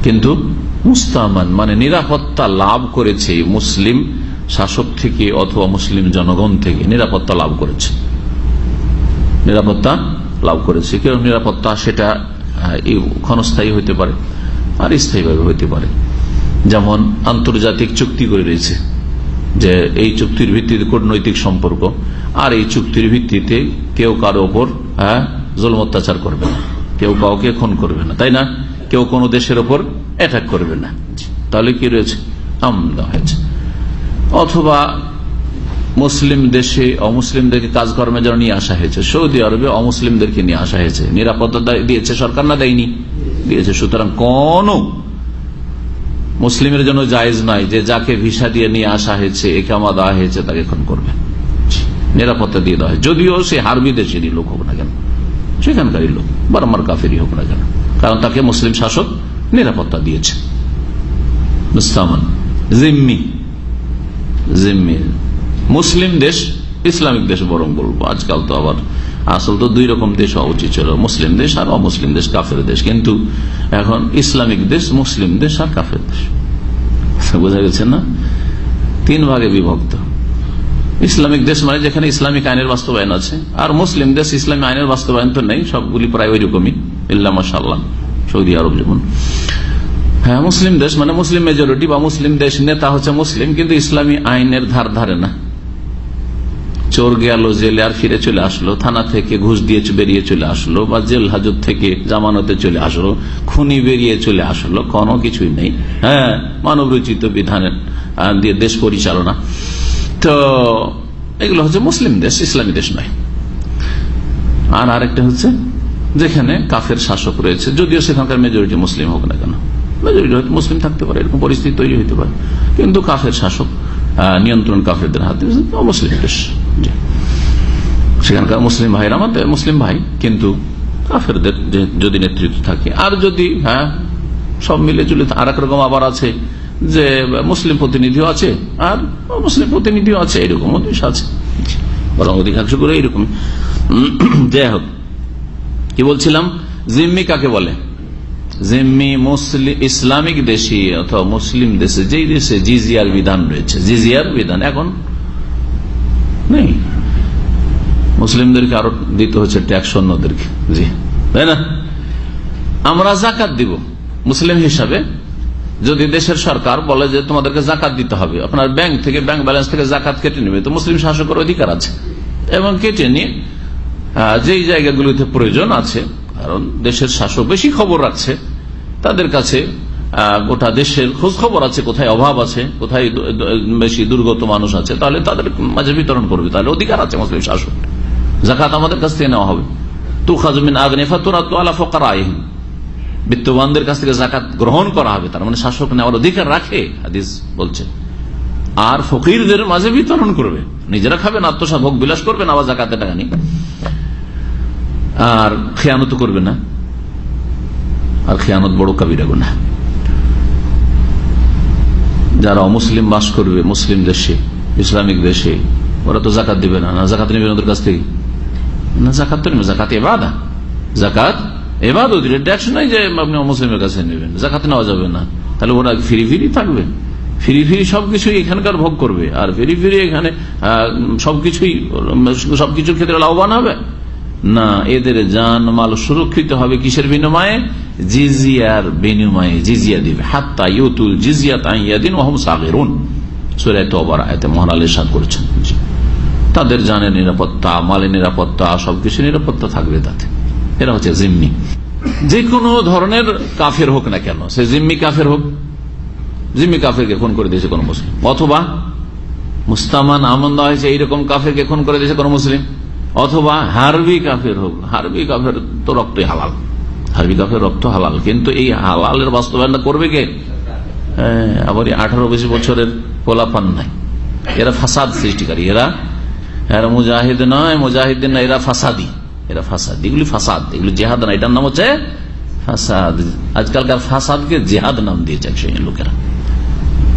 C: কিন্তু মুস্তামান মানে নিরাপত্তা লাভ করেছে মুসলিম শাসক থেকে অথবা মুসলিম জনগণ থেকে। নিরাপত্তা লাভ করেছে। নিরাপত্তা লাভ করেছে। কেউ নিরাপত্তা? সেটা ক্ষণস্থায়ী হইতে পারে আর স্থায়ীভাবে হইতে পারে। যেমন আন্তর্জাতিক চুক্তি করে রয়েছে যে এই চুক্তির ভিত্তিতে কূটনৈতিক সম্পর্ক, আর এই চুক্তির ভিত্তিতে কেউ কারও ওপর হ্যাঁ জলম অত্যাচার করবে না। কেউ কাউকে খুন করবে না, তাই না? কেউ কোনো দেশের ওপর অ্যাটাক করবে না। তাহলে কি রয়েছে? হয়েছে। অথবা মুসলিম দেশে অমুসলিমদেরকে কাজকর্মের জন্য নিয়ে আসা হয়েছে। সৌদি আরবে অমুসলিমদেরকে নিয়ে আসা হয়েছে। নিরাপত্তা দিয়েছে সরকার না দেয়নি? দিয়েছে। সুতরাং কোন মুসলিমের জন্য জায়েজ নয় যে যাকে ভিসা দিয়ে নিয়ে আসা হয়েছে একামা দেওয়া হয়েছে, তাকে খুন করবে। নিরাপত্তা দিয়ে দেওয়া হয়। যদিও সে হারবি দেশেরই লোক হোক না কেন? সেখানকারই লোক বারম্বার কাফেরই হোক না কেন। কারণ তাকে মুসলিম শাসক নিরাপত্তা দিয়েছে। মুসলিম দেশ, ইসলামিক দেশ বরং বলব। আজকাল তো আবার আসল তো দুই রকম দেশ হওয়া উচিত ছিল। মুসলিম দেশ আর অমুসলিম দেশ, কাফের দেশ। কিন্তু এখন ইসলামিক দেশ, মুসলিম দেশ আর কাফের দেশ। বোঝা গেছে না? তিন ভাগে বিভক্ত। ইসলামিক দেশ মানে যেখানে ইসলামিক আইনের বাস্তবায়ন আছে। আর মুসলিম দেশ ইসলামী আইনের বাস্তবায়ন তো নেই, সবগুলি প্রায় ওই রকমই ইল্লা সৌদি আরব যেমন। হ্যাঁ মুসলিম দেশ মানে মুসলিম মেজরিটি বা মুসলিম দেশ নেতা হচ্ছে মুসলিম, কিন্তু ইসলামী আইনের ধার ধারে না। চোর গেল, জেলে আর ফিরে চলে আসলো, থানা থেকে ঘুষ দিয়ে বেরিয়ে চলে আসলো, বা জেল হাজত থেকে জামানতে চলে আসলো, খুনি বেরিয়ে চলে আসলো, কোনো কিছুই নেই। হ্যাঁ মানব রচিত বিধানের দিয়ে দেশ পরিচালনা। তো এগুলো হচ্ছে মুসলিম দেশ, ইসলামী দেশ নয়। আর আরেকটা হচ্ছে যেখানে কাফের শাসক রয়েছে, যদিও সেখানকার মেজরিটি মুসলিম হোক না কেন। মেজরিটি মুসলিম থাকতে পারে, এরকম পরিস্থিতি তৈরি হতে পারে। কিন্তু কাফের শাসক নিয়ন্ত্রণ কাফেরদের হাতে মুসলিম দেশ। সেখানকার মুসলিম ভাইরা আমাদের মুসলিম ভাই, কিন্তু কাফেরদের যদি নেতৃত্ব থাকে, আর যদি হ্যাঁ সব মিলে চলে আর এক রকম আবার আছে যে মুসলিম প্রতিনিধিও আছে, আর মুসলিম প্রতিনিধিও আছে, এরকম দেশ আছে। বরং অধিকাংশ করে এইরকম যাই হোক, কি বলছিলাম? জিম্মি কাকে বলে? জিম্মি মুসলিম ইসলামিক দেশে অথবা মুসলিম দেশে, যেই দেশে জিজিয়ার বিধান রয়েছে, জিজিয়ার বিধান এখন নেই। মুসলিমদেরকে আরও দিতে হচ্ছে ট্যাক্স অন্যদেরকে জি, তাই না? আমরা জাকাত দিব মুসলিম হিসাবে। যদি দেশের সরকার বলে যে তোমাদেরকে জাকাত দিতে হবে, আপনার ব্যাংক থেকে ব্যাংক ব্যালেন্স থেকে জাকাত কেটে নেবে, তো মুসলিম শাসকের অধিকার আছে। এবং কেটে নিয়ে যেই জায়গাগুলিতে প্রয়োজন আছে, কারণ দেশের শাসক বেশি খবর রাখছে, তাদের কাছে গোটা দেশের খোঁজ খবর আছে, কোথায় অভাব আছে, কোথায় বেশি দুর্গত মানুষ আছে, তাহলে তাদের মাঝে বিতরণ করবে, তাহলে অধিকার আছে মুসলিম শাসক। জাকাত আমাদের কাছ থেকে নেওয়া হবে। তু খাজমিন আগনেফা তোরা তো আলা ফকার বিত্তবানদের কাছ থেকে জাকাত গ্রহণ করা হবে, তার মানে শাসক নেওয়ার অধিকার রাখে, হাদিস বলছে। আর ফকিরদের মাঝে বিতরণ করবে। নিজেরা খাবেন আত্মসা ভোগ বিলাস করবেন আবার জাকাতে টাকা নিয়ে আর খেয়ানত করবে না। আর খেয়ানত বড় কাবিরা গুনা যারা অমুসলিম বাস করবে, মুসলিম দেশে, ইসলামিক দেশে, ওরা তো জাকাত দিবে না জাকাত নেবে ওদের কাছ থেকে? না জাকাত তো নেবে, জাকাত এবাদা। জাকাত এবার ট্যাক্স নাই যে আপনি মুসলিমের কাছে নেবেন জাকাত নেওয়া যাবে না। তাহলে ওরা ফিরি ফিরি থাকবে ফিরি ফিরি সবকিছু এখানকার ভোগ করবে। আর ফিরি ফিরি এখানে সবকিছুই, সবকিছুর ক্ষেত্রে লাভবান হবে? না, এদের যান মাল সুরক্ষিত হবে কিসের বিনিময়ে? জিজিয়ার বিনিময়ে জিজিয়া দিবে। হাত্তা ইউতুল জিজিয়া তাইয়াদিন ওহম সাগেরুন। সুরায় তোবার এতে মহানালের সাদ করেছেন। তাদের জানের নিরাপত্তা, মালের নিরাপত্তা সবকিছু নিরাপত্তা থাকবে তাতে। এরা হচ্ছে জিম্মি। যে কোনো ধরনের কাফের হোক না কেন সে জিম্মি কাফের হোক জিম্মি কাফেরকে খুন করে দিয়েছে কোন মুসলিম। অথবা মুস্তামান আমন্দ হয়েছে এইরকম কাফেরকে খুন করে দিয়েছে কোন মুসলিম। অথবা হারবি কাফের হোক হারবি কাফের তো রক্তই হালাল। হারবি কাফের রক্ত হালাল কিন্তু এই হালালের বাস্তবায়ন করবে কে? হ্যাঁ, আবার আঠারো বেশি বছরের পোলাপান নাই। এরা ফাসাদ সৃষ্টিকারী এরা এরা মুজাহিদ নয় মুজাহিদ না এরা ফাসাদি। এরা ফাসাদ। এগুলি ফাসাদ। এগুলি জেহাদ না, এটার নাম হচ্ছে ফাসাদ। আজকালকার ফাসাদকে জেহাদ নাম দিয়েছে একসঙ্গে লোকেরা।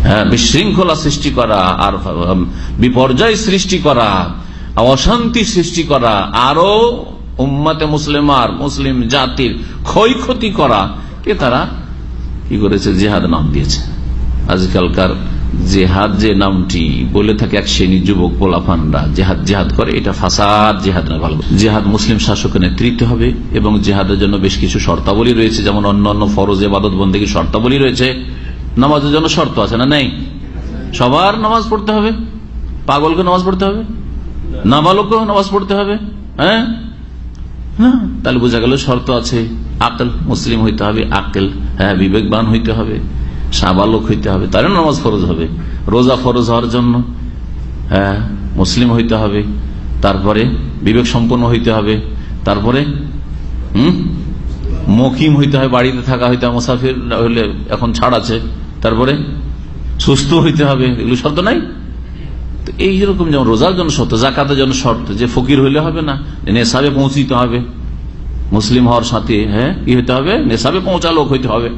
C: হ্যাঁ বিশৃঙ্খলা সৃষ্টি করা, আর বিপর্যয় সৃষ্টি করা, অশান্তি সৃষ্টি করা, আরও উম্মাতে মুসলিমার, মুসলিম জাতির ক্ষয়ক্ষতি করা কে তারা কি করেছে? জেহাদ নাম দিয়েছে। আজকালকার জেহাদ যে নামটি বলে থাকে এক শ্রেণি যুবক পোলাফানরা জেহাদ জেহাদ করে, এটা ফাসাদ, জেহাদ না ভালো। জেহাদ মুসলিম শাসকের নেতৃত্ব হবে এবং জেহাদের জন্য বেশ কিছু শর্তাবলী রয়েছে, যেমন অন্য অন্য ফরজ এবাদত বন্দী শর্তাবলী রয়েছে। নামাজের জন্য শর্ত আছে না নেই? সবার নামাজ পড়তে হবে? পাগলকে নামাজ পড়তে হবে? নাবালকও নামাজ পড়তে হবে? হ্যাঁ? তাহলে বোঝা গেল শর্ত আছে। আকেল মুসলিম হইতে হবে, আকেল হ্যাঁ বিবেকবান হইতে হবে। সাবালক হইতে হবে তার নামাজ ফরজ হবে। রোজা ফরজ হওয়ার জন্য হ্যাঁ মুসলিম হইতে হবে, তারপরে বিবেক সম্পন্ন হইতে হবে, তারপরে, হম? মকিম হইতে হয়, বাড়িতে থাকা হইতে হবে মুসাফির হইলে এখন ছাড় আছে, তারপরে সুস্থ হইতে হবে, এগুলো শর্ত নাই? তো এইরকম যেমন রোজার জন্য শর্ত, জাকাতের জন্য শর্ত, যে ফকির হইলে হবে না নেশাবে পৌঁছিতে হবে, মুসলিম হওয়ার সাথে হ্যাঁ কি হইতে হবে? নেশাবে পৌঁছা লোক হইতে হবে।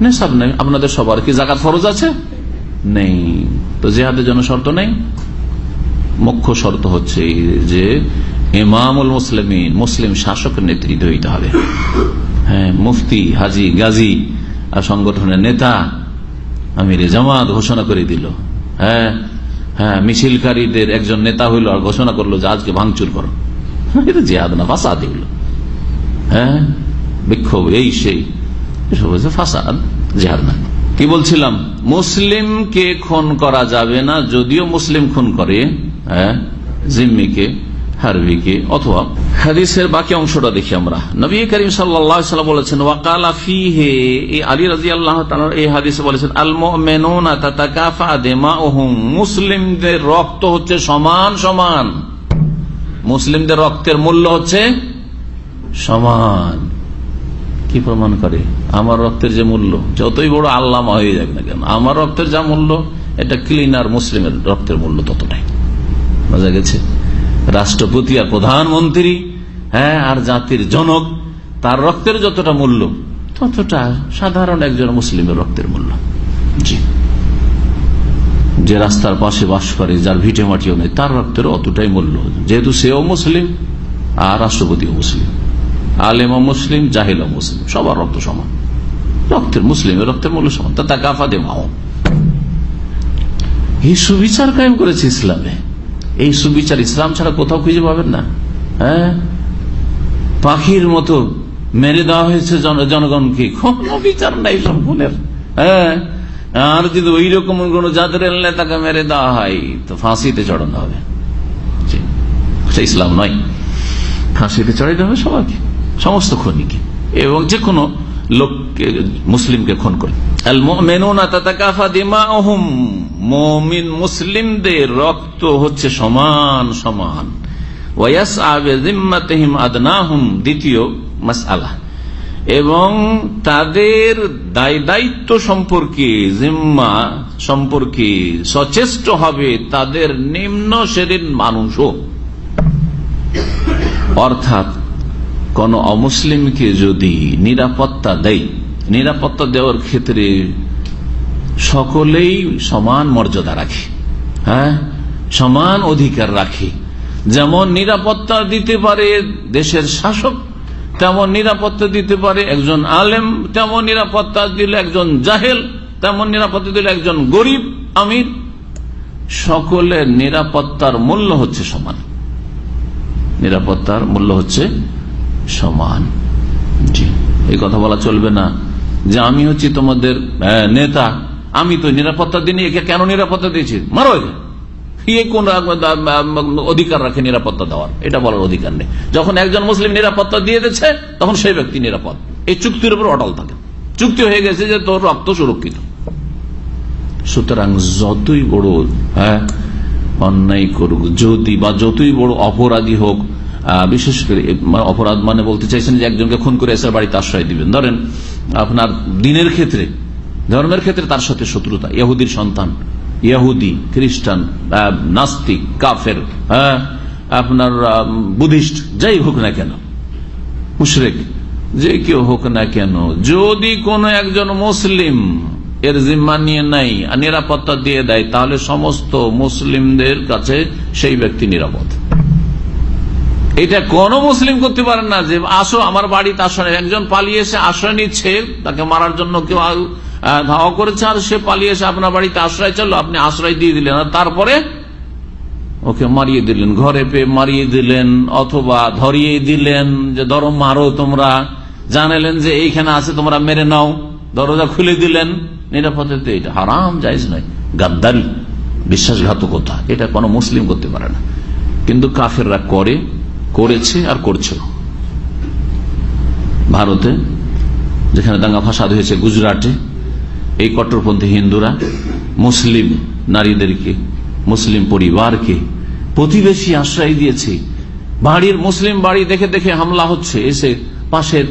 C: নেশাব নেই। আপনাদের সবার কি জাকাত ফরজ আছে? নেই। তো জেহাদের জন্য শর্ত নেই? মুখ্য শর্ত হচ্ছে যে ইমামুল মুসলিমিন, মুসলিম শাসকের নেতৃত্ব হইতে হবে। হ্যাঁ মুফতি, হাজি, গাজী আর সংগঠনের নেতা আমির জামাত ঘোষণা করে দিল। হ্যাঁ হ্যাঁ মিছিলকারীদের একজন নেতা হইল আর ঘোষণা করল যে আজকে ভাঙচুর করো। এটা জেহাদ না ফাঁসা দিল হ্যাঁ বিক্ষোভ, এই সেই। কি বলছিলাম? মুসলিমকে খুন করা যাবে না, যদিও মুসলিম খুন করে হ্যাঁ জিম্মিকে হারবিকে অথবা হাদিসের বাকি অংশটা দেখি আমরা। নবী করিম সাল্লাম বলেছেন, ওয়াকালা ফিহে আলী রাজি আল্লাহ এই হাদিসে বলেছেন মুসলিমদের রক্ত হচ্ছে সমান সমান। মুসলিমদের রক্তের মূল্য হচ্ছে সমান। কি প্রমাণ করে? আমার রক্তের যে মূল্য, যতই বড় আল্লামা হয়ে যাক না কেন, আমার রক্তের যা মূল্য, এটা ক্লিনার মুসলিমের রক্তের মূল্য ততটাই। বোঝা গেছে? রাষ্ট্রপতি আর প্রধানমন্ত্রী হ্যাঁ আর জাতির জনক, তার রক্তের যতটা মূল্য, ততটা সাধারণ একজন মুসলিমের রক্তের মূল্য। জি। যে রাস্তার পাশে বাস করে, যার ভিটে মাটিও নেই, তার রক্তের অতটাই মূল্য। যেহেতু সেও মুসলিম, আর রাষ্ট্রপতিও মুসলিম। আলেম মুসলিম, জাহিল মুসলিম, সবার রক্ত সমান। রক্তের মুসলিমের রক্তের মূল্য সমান। তা গাফা দে মাও। এই সুবিচার কায়েম করেছে ইসলামে। এই সুবিচার ইসলাম ছাড়া কোথাও খুঁজে পাবেন না। হ্যাঁ? পাখির মতো মেরে দেওয়া হয়েছে জনগণকে। কোনো বিচার নাই খুনের। হ্যাঁ? আর যদি ওই রকম কোন জাতের নেতাকে মেরে দেওয়া হয়, তো ফাঁসিতে চড়ানো হবে। ইসলাম নয়। ফাঁসিতে চড়াইতে হবে সবাইকে। সমস্ত খনিকে এবং যে কোনো লোককে, মুসলিমকে খুন করে। মুসলিমদের রক্ত হচ্ছে সমান সমান। এবং তাদের দায় দায়িত্ব সম্পর্কে, জিম্মা সম্পর্কে সচেষ্ট হবে তাদের নিম্ন শ্রেণির মানুষও। অর্থাৎ কোন অমুসলিমকে যদি নিরাপত্তা দেয়, নিরাপত্তা দেওয়ার ক্ষেত্রে সকলেই সমান মর্যাদা রাখে হ্যাঁ? সমান অধিকার রাখে। যেমন নিরাপত্তা দিতে পারে দেশের শাসক, তেমন নিরাপত্তা দিতে পারে একজন আলেম, তেমন নিরাপত্তা দিলে একজন জাহেল, তেমন নিরাপত্তা দিলে একজন গরিব, আমির। সকলের নিরাপত্তার মূল্য হচ্ছে সমান। নিরাপত্তার মূল্য হচ্ছে সমান। জি, এই কথা বলা চলবে না যে আমি হচ্ছি তোমাদের নেতা। আমি তো নিরাপত্তা দিনে একে কেন নিরাপত্তা দিয়েছি? মারো কোন অধিকার রাখে নিরাপত্তা দেওয়ার? এটা বলার অধিকার নেই। যখন একজন মুসলিম নিরাপত্তা দিয়ে দিচ্ছে তখন সেই ব্যক্তি নিরাপদ। এই চুক্তির উপর অটল থাকে। চুক্তি হয়ে গেছে যে তোর রক্ত সুরক্ষিত। সুতরাং যতই বড় হ্যাঁ অন্যায় করুক, যদি বা যতই বড় অপরাধী হোক বিশেষ করে অপরাধ মানে বলতে চাইছেন যে একজনকে খুন করে এসে বাড়িতে আশ্রয় দিবেন। ধরেন আপনার দিনের ক্ষেত্রে, ধর্মের ক্ষেত্রে তার সাথে শত্রুতা, ইহুদির সন্তান, ইহুদি, খ্রিস্টান নাস্তিক, কাফের হ্যাঁ আপনার বুদ্ধিস্ট, যাই হোক না কেন, মুশরেক, যে কেউ হোক না কেন, যদি কোন একজন মুসলিম এর জিম্মা নিয়ে নাই নিরাপত্তা দিয়ে দেয়, তাহলে সমস্ত মুসলিমদের কাছে সেই ব্যক্তি নিরাপদ। এটা কোন মুসলিম করতে পারেন না যে আসো, আমার বাড়িতে আশ্রয় একজন পালিয়ে এসে আশ্রয় নিচ্ছে, তাকে মারার জন্য কেউ ধাওয়া করেছে, আর সে পালিয়ে এসে আপনার বাড়িতে আশ্রয় চলো আপনি আশ্রয় দিয়ে দিলেন। আর তারপরে ওকে মারিয়ে দিলেন, ঘরে পেয়ে মারিয়ে দিলেন, অথবা ধরিয়ে দিলেন যে, ধরো, মারো তোমরা। জানালেন যে, এইখানে আছে, তোমরা মেরে নাও। দরজা খুলে দিলেন। নিরাপদে এটা হারাম যাইজ নয়। গাদ্দারি, বিশ্বাসঘাতকতা, এটা কোনো মুসলিম করতে পারে না। কিন্তু কাফেররা করে করেছে আর করছে। ভারতে যেখানে দাঙ্গা ফাসাদ হয়েছে গুজরাটে, এই কট্টরপন্থী হিন্দুরা, মুসলিম নারীদেরকে, মুসলিম পরিবারকে প্রতিবেশী আশ্রয় দিয়েছে। বাড়ির মুসলিম বাড়ি দেখে দেখে হামলা হচ্ছে, এসে পাশের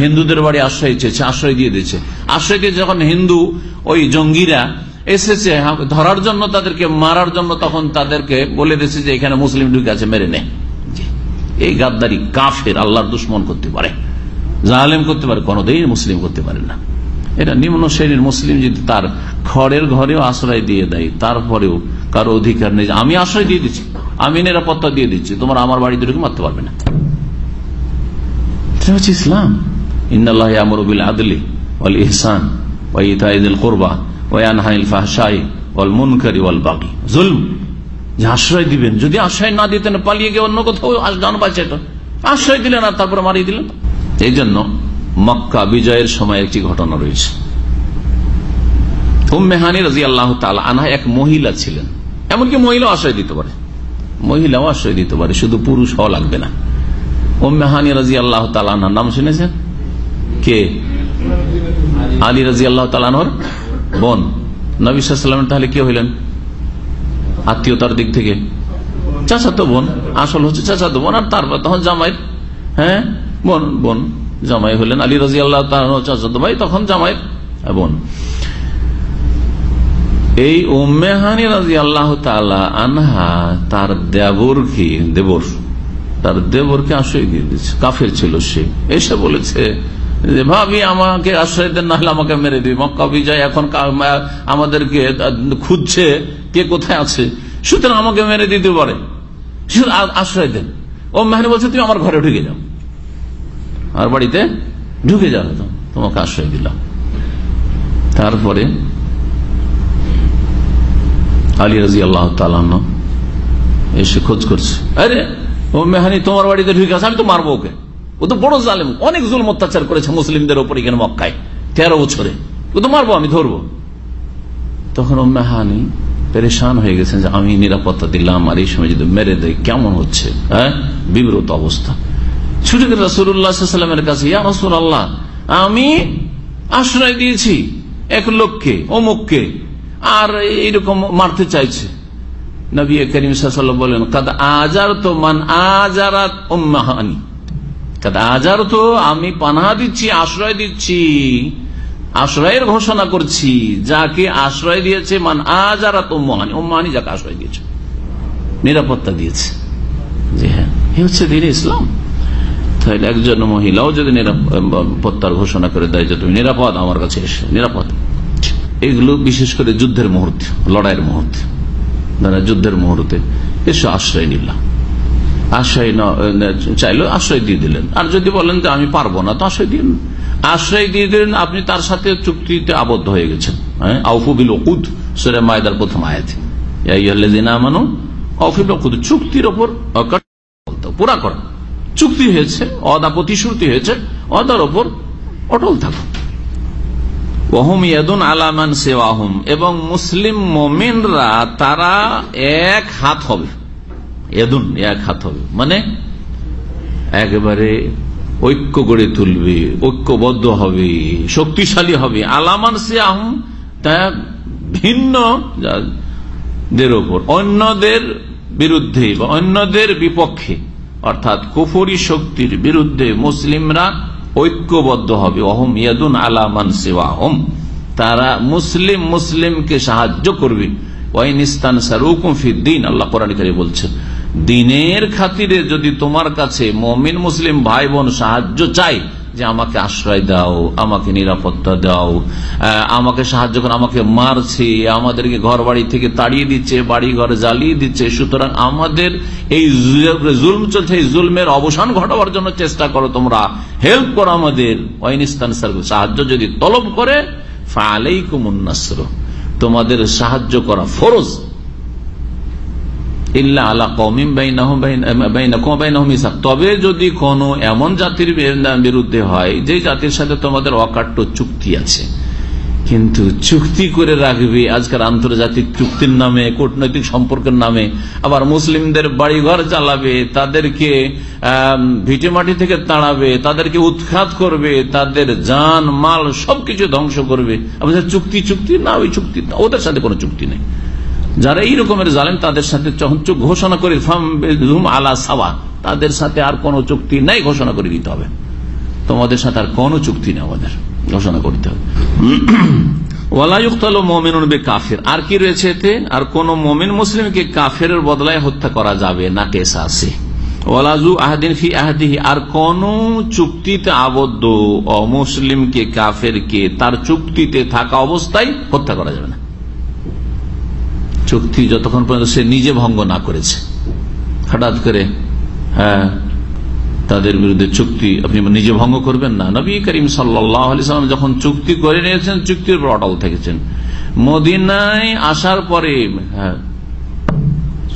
C: হিন্দুদের বাড়ি আশ্রয় চেয়েছে, আশ্রয় দিয়ে দিয়েছে। আশ্রয় দিয়ে যখন হিন্দু ওই জঙ্গিরা এসেছে, ধরার জন্য তাদেরকে, মারার জন্য তখন তাদেরকে বলে দিয়েছে যে এখানে মুসলিম ঢুকে আছে, মেরে নে। জি। এই গাদ্দারি কাফের আল্লাহর দুশ্মন করতে পারে, জালেম করতে পারে, কোনোদিন মুসলিম করতে পারে না। এটা নিম্ন শ্রেণির মুসলিম যদি তার খড়ের ঘরেও আশ্রয় দিয়ে দেয়, তারপরেও কারও অধিকার নেই আমি আশ্রয় দিয়ে দিচ্ছি, আমি নিরাপত্তা দিয়ে দিচ্ছি, তোমরা আমার বাড়ি দুটোকে মারতে পারবে না। ইসলাম। ইন্দাল্লাহ আমরুবিল আদলি ওয়াল ইহসান ওয়া ইতাইদিল কুরবা ওয়া ইয়ানহানিল ফাহশাই ওয়াল মুনকারি ওয়াল বাগি। জুলম। যে আশ্রয় দিবেন। যদি আশ্রয় না দিতেন পালিয়ে গিয়ে অন্য কোথাও জান এটা আশ্রয় দিলেন আর তারপরে মারিয়ে দিলেন। এই জন্য মক্কা বিজয়ের সময় একটি ঘটনা রয়েছে। উম্মেহানি রাজি আল্লাহ আনহা এক মহিলা ছিলেন। এমনকি মহিলা আশ্রয় দিতে পারে। মহিলাও আশ্রয় দিতে পারে, শুধু পুরুষ হওয়া লাগবে না। উম্মেহানি রাজি আল্লাহ তালানহার নাম শুনেছেন? কে? আলী রাজি আল্লাহ তালানহর বোন। নবী সাল্লামের তাহলে কে হইলেন? আত্মীয়তার দিক থেকে। চাচাতো বোন, আসল হচ্ছে চাচাতো বোন আর তারপর তখন জামাই। হ্যাঁ? বোন বোন, জামাই হলেন আলী রাজি আল্লাহ চাচাতো ভাই তখন জামাই বোন। এই উম্মেহানি রাজি আল্লাহ আনহা তার দেবর দেবরকে, দেবর, তার দেবরকে আশ্রয় দিয়ে দিচ্ছে কাফের ছিল সে। এসে বলেছে যে, ভাবি, আমাকে আশ্রয় দেন না হলে আমাকে মেরে দিবি। মক্কা বিজয় এখন আমাদেরকে খুঁজছে কে কোথায় আছে? সুতরাং আমাকে মেরে দিতে পারে। আশ্রয় দেন। ও মেহানি বলছে, তুমি আমার ঘরে ঢুকে যাও। আর বাড়িতে ঢুকে যাও তোমাকে আশ্রয় দিলাম। তারপরে আলী রাজি আল্লাহ এসে খোঁজ করছে। আরে, ও মেহানি তোমার বাড়িতে ঢুকে আছে আমি তো মারবো ওকে। ও তো বড় জালেম। অনেক জুল অত্যাচার করেছে মুসলিমদের ওপর এখানে মক্কায়। তেরো বছরে। ও তো মারবো, আমি ধরবো। তখন ও মেহানি পেরেশান হয়ে গেছেন যে আমি নিরাপত্তা দিলাম আর এই সময় যদি মেরে দেয়, কেমন হচ্ছে? হ্যাঁ? বিব্রত অবস্থা। ছুটে গেল রসুল্লাহামের কাছে, ইয়া রসুল আল্লাহ আমি আশ্রয় দিয়েছি এক লোককে, অমুককে, আর এইরকম মারতে চাইছে। নবী করিম বলেন, কাদ আজার তো মান আজারাত উম্মাহানি, কাদ আজার তো আমি পানাহা দিচ্ছি, আশ্রয় দিচ্ছি। আশ্রয়ের ঘোষণা করছি, যাকে আশ্রয় দিয়েছে, মান আজারাত উম্মাহানি। উম্মাহানি যাকে আশ্রয় দিয়েছে। নিরাপত্তা দিয়েছে। জি হ্যাঁ। এ হচ্ছে দিন ইসলাম। তাহলে একজন মহিলাও যদি নিরাপত্তার ঘোষণা করে দেয় যে তুমি নিরাপদ, আমার কাছে এসে। নিরাপদ। এগুলো বিশেষ করে যুদ্ধের মুহূর্তে, লড়াইয়ের মুহূর্তে। যারা যুদ্ধের মুহূর্তে এসে, আশ্রয় নিলাম আশ্রয় চাইলো আশ্রয় দিয়ে দিলেন। আর যদি বলেন যে আমি পারব না, তো আশ্রয় দিন। আশ্রয় দিয়ে দিলেন, আপনি তার সাথে চুক্তিতে আবদ্ধ হয়ে গেছেন। হ্যাঁ? আউফুবিল ওকুদ সেরে মায়দার প্রথম আয়াতে। ওকুদ চুক্তির ওপর পুরা করা। চুক্তি হয়েছে, অদা প্রতিশ্রুতি হয়েছে, অদার ওপর অটল থাকুন ওহম ইয়াদুন আলামান সেওয়াহুম, এবং মুসলিম মোমিনরা তারা এক হাত হবে। এদুন এক হাত হবে। মানে একেবারে ঐক্য গড়ে তুলবে, ঐক্যবদ্ধ হবে, শক্তিশালী হবে। আলামান সেয়াহুম তা ভিন্ন দের ওপর, অন্যদের বিরুদ্ধে বা অন্যদের বিপক্ষে, অর্থাৎ কুফরি শক্তির বিরুদ্ধে মুসলিমরা ঐক্যবদ্ধ হবে। অহম ইয়াদুন আলামান সেওয়াহম, তারা মুসলিম মুসলিমকে সাহায্য করবে। ওয়াইনিস্তান সারুকুম ফিদ্দিন আল্লাহ কোরআনিকারী বলছেন। দিনের খাতিরে যদি তোমার কাছে মমিন মুসলিম ভাই বোন সাহায্য চাই, যে আমাকে আশ্রয় দাও, আমাকে নিরাপত্তা দাও আমাকে সাহায্য করে, আমাকে মারছে, আমাদেরকে ঘর বাড়ি থেকে তাড়িয়ে দিচ্ছে বাড়ি ঘর জ্বালিয়ে দিচ্ছে, সুতরাং আমাদের এই জুলম চলছে, এই জুলমের অবসান ঘটাবার জন্য চেষ্টা করো তোমরা। হেল্প করো আমাদের। ওয়াইনিস্তান সাহায্য যদি তলব করে ফালেই কুমুন্নাসর তোমাদের সাহায্য করা ফরজ। তবে যদি কোন এমন জাতির বিরুদ্ধে হয় যে জাতির সাথে তোমাদের অকাট্য চুক্তি আছে। কিন্তু চুক্তি করে রাখবে, আজকাল আন্তর্জাতিক চুক্তির নামে, কূটনৈতিক সম্পর্কের নামে, আবার মুসলিমদের বাড়িঘর চালাবে, তাদেরকে ভিটে মাটি থেকে তাড়াবে, তাদেরকে উৎখাত করবে, তাদের যান মাল সবকিছু ধ্বংস করবে। চুক্তি চুক্তি না, ওই চুক্তি ওদের সাথে কোনো চুক্তি নেই। যারা এই রকমের জালেন তাদের সাথে ঘোষণা করে আলা সাওয়া, তাদের সাথে আর কোন চুক্তি নাই ঘোষণা করে দিতে হবে। তোমাদের সাথে আর কোন চুক্তি নেই আমাদের, ঘোষণা করতে হবে। কাফের আর কি রয়েছে এতে? আর কোন মমিন মুসলিমকে কাফের বদলায় হত্যা করা যাবে না, কেসা আছে। ওয়ালাজু আহাদিন ফি আহাদিহি, আর কোন চুক্তিতে আবদ্ধ অমুসলিমকে, কাফেরকে, তার চুক্তিতে থাকা অবস্থায় হত্যা করা যাবে না। চুক্তি যতক্ষণ পর্যন্ত সে নিজে ভঙ্গ না করেছে। হঠাৎ করে হ্যাঁ তাদের বিরুদ্ধে চুক্তি আপনি নিজে ভঙ্গ করবেন না। নবী করিম সাল্লাম যখন চুক্তি করে নিয়েছেন, চুক্তির উপর অটল থেকেছেন। মদিনায় আসার পরে হ্যাঁ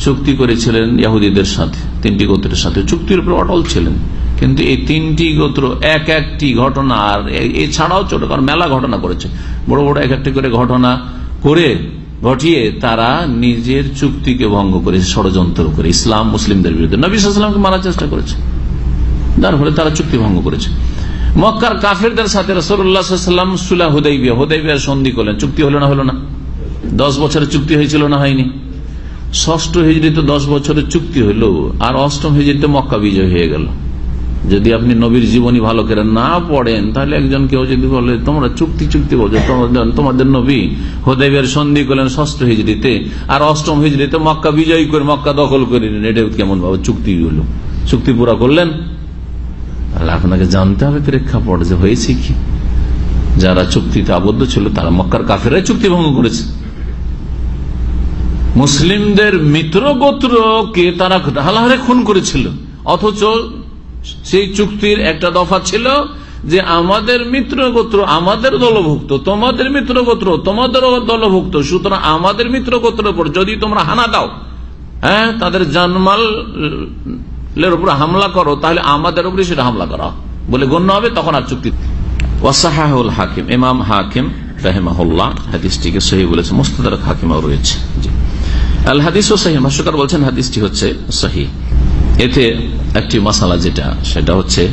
C: চুক্তি করেছিলেন ইয়াহুদীদের সাথে, তিনটি গোত্রের সাথে। চুক্তির উপর অটল ছিলেন। কিন্তু এই তিনটি গোত্র, এক একটি ঘটনা, আর এছাড়াও ছোট, কারণ মেলা ঘটনা করেছে। বড় বড় এক একটি করে ঘটনা করে ঘটিয়ে তারা নিজের চুক্তিকে ভঙ্গ করেছে ষড়যন্ত্র করে, ইসলাম মুসলিমদের বিরুদ্ধে। নবী সাল্লামকে মারার চেষ্টা করেছে। যার ফলে তারা চুক্তি ভঙ্গ করেছে। মক্কার কাফেরদের সাথে রসুল্লাহাম সুলা হুদাইবিয়া। হুদাইবিয়ার সন্ধি করলেন। চুক্তি হলো না হলো না? দশ বছরের চুক্তি হয়েছিল না হয়নি? ষষ্ঠ হিজড়িতে দশ বছরের চুক্তি হইল, আর অষ্টম হিজড়িতে মক্কা বিজয় হয়ে গেল। যদি আপনি নবীর জীবনী ভালো করে না পড়েন, তাহলে একজন কেউ যদি বলে, তোমরা চুক্তি চুক্তি বলছো তোমাদের নবী হোদেবের সন্ধি করলেন ষষ্ঠ হিজড়িতে, আর অষ্টম হিজড়িতে মক্কা বিজয় করে মক্কা দখল করে এটা কেমন ভাবে চুক্তি হলো? চুক্তি পুরা করলেন? তাহলে আপনাকে জানতে হবে প্রেক্ষাপট যে হয়েছে কি। যারা চুক্তিতে আবদ্ধ ছিল, তারা মক্কার কাফেরাই চুক্তি ভঙ্গ করেছে। মুসলিমদের মিত্র গোত্রকে তারা হালাহারে খুন করেছিল, অথচ সেই চুক্তির একটা দফা ছিল যে আমাদের মিত্র গোত্র আমাদের দলভুক্ত, তোমাদের মিত্র গোত্র তোমাদের দলভুক্ত, সুতরাং আমাদের মিত্র গোত্রের উপর যদি তোমরা হানা দাও হ্যাঁ তাদের জানমাল উপর হামলা করো, তাহলে আমাদের উপরে সেটা হামলা করা বলে গণ্য হবে, তখন আর চুক্তি ওয়াসাহুল হাকিম, ইমাম হাকিম রয়েছে। আল হাদিস ও সহি, ভাষ্যকার বলছেন হাদিসটি হচ্ছে সহি। এতে একটি মশালা যেটা, সেটা হচ্ছে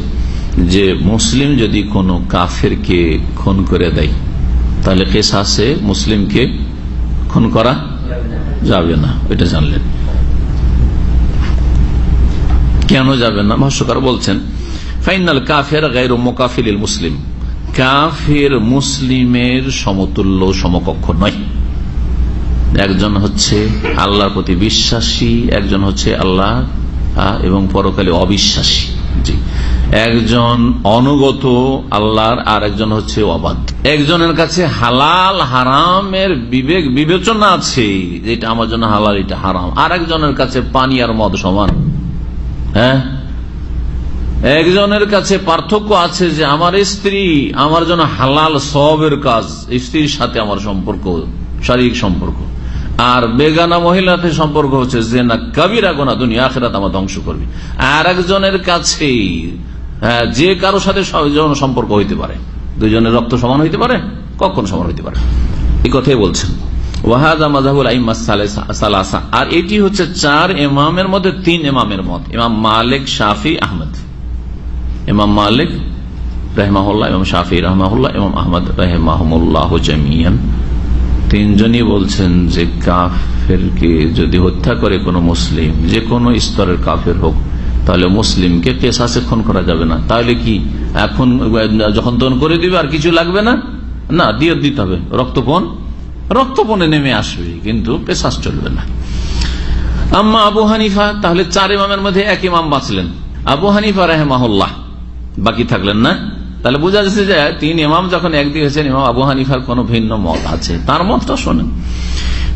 C: যে মুসলিম যদি কোনো কাফেরকে খুন করে দেয়, তাহলে কেসাসে মুসলিমকে খুন করা যাবে না, এটা জানলেন। কেন যাবে না? ভাষ্যকার বলছেন, ফাইনাল কাফের গাইর মোকাফিল মুসলিম। কাফের মুসলিমের সমতুল্য সমকক্ষ নয়। একজন হচ্ছে আল্লাহর প্রতি বিশ্বাসী, একজন হচ্ছে আল্লাহ এবং পরকালে অবিশ্বাসী। জি। একজন অনুগত আল্লাহর, আর একজন হচ্ছে অবাধ। একজনের কাছে হালাল, হারামের বিবেক, বিবেচনা আছে যেটা আমার জন্য হালাল, এটা হারাম। আর একজনের কাছে পানি আর মদ সমান। হ্যাঁ? একজনের কাছে পার্থক্য আছে যে আমার স্ত্রী আমার জন্য হালাল সবের কাজ, স্ত্রীর সাথে আমার সম্পর্ক, শারীরিক সম্পর্ক। আর বেগানা মহিলাতে সম্পর্ক হচ্ছে যে না কাবিরা গোনা দুনিয়া, আখেরাত আমার ধ্বংস করবে। আর একজনের কাছে যে কারোর সাথে সম্পর্ক হইতে পারে দুজনের রক্ত সমান হইতে পারে, কখন সমান হইতে পারে। এই কথাই বলছেন। আর এটি হচ্ছে চার ইমামের মধ্যে তিন ইমামের মত। ইমাম মালিক শাফি আহমদ। ইমাম মালিক রহমাহুল্লাহ, ইমাম শাফি রহমাহুল্লাহ, ইমাম আহমদ রহমাহমুল্লাহ জামিয়ান। তিনজনই বলছেন যে কাফেরকে যদি হত্যা করে কোনো মুসলিম, যে কোনো স্তরের কাফের হোক, তাহলে মুসলিমকে পেশাসে খুন করা যাবে না। তাহলে কি এখন যখন তখন করে দিবে, আর কিছু লাগবে না? না, দিয়ে দিতে হবে। রক্তপণ? রক্তপণে নেমে আসবে, কিন্তু পেশাস চলবে না। আম্মা আবু হানিফা, তাহলে চার ইমামের মধ্যে এক ইমাম বাঁচলেন। আবু হানিফা রাহেমাহুল্লাহ। বাকি থাকলেন না? তাহলে বোঝা যাচ্ছে যে তিন ইমাম যখন একদিকে হয়েছেন, ইমাম আবু হানিফার কোন ভিন্ন মত আছে। তার মতটা শোনেন।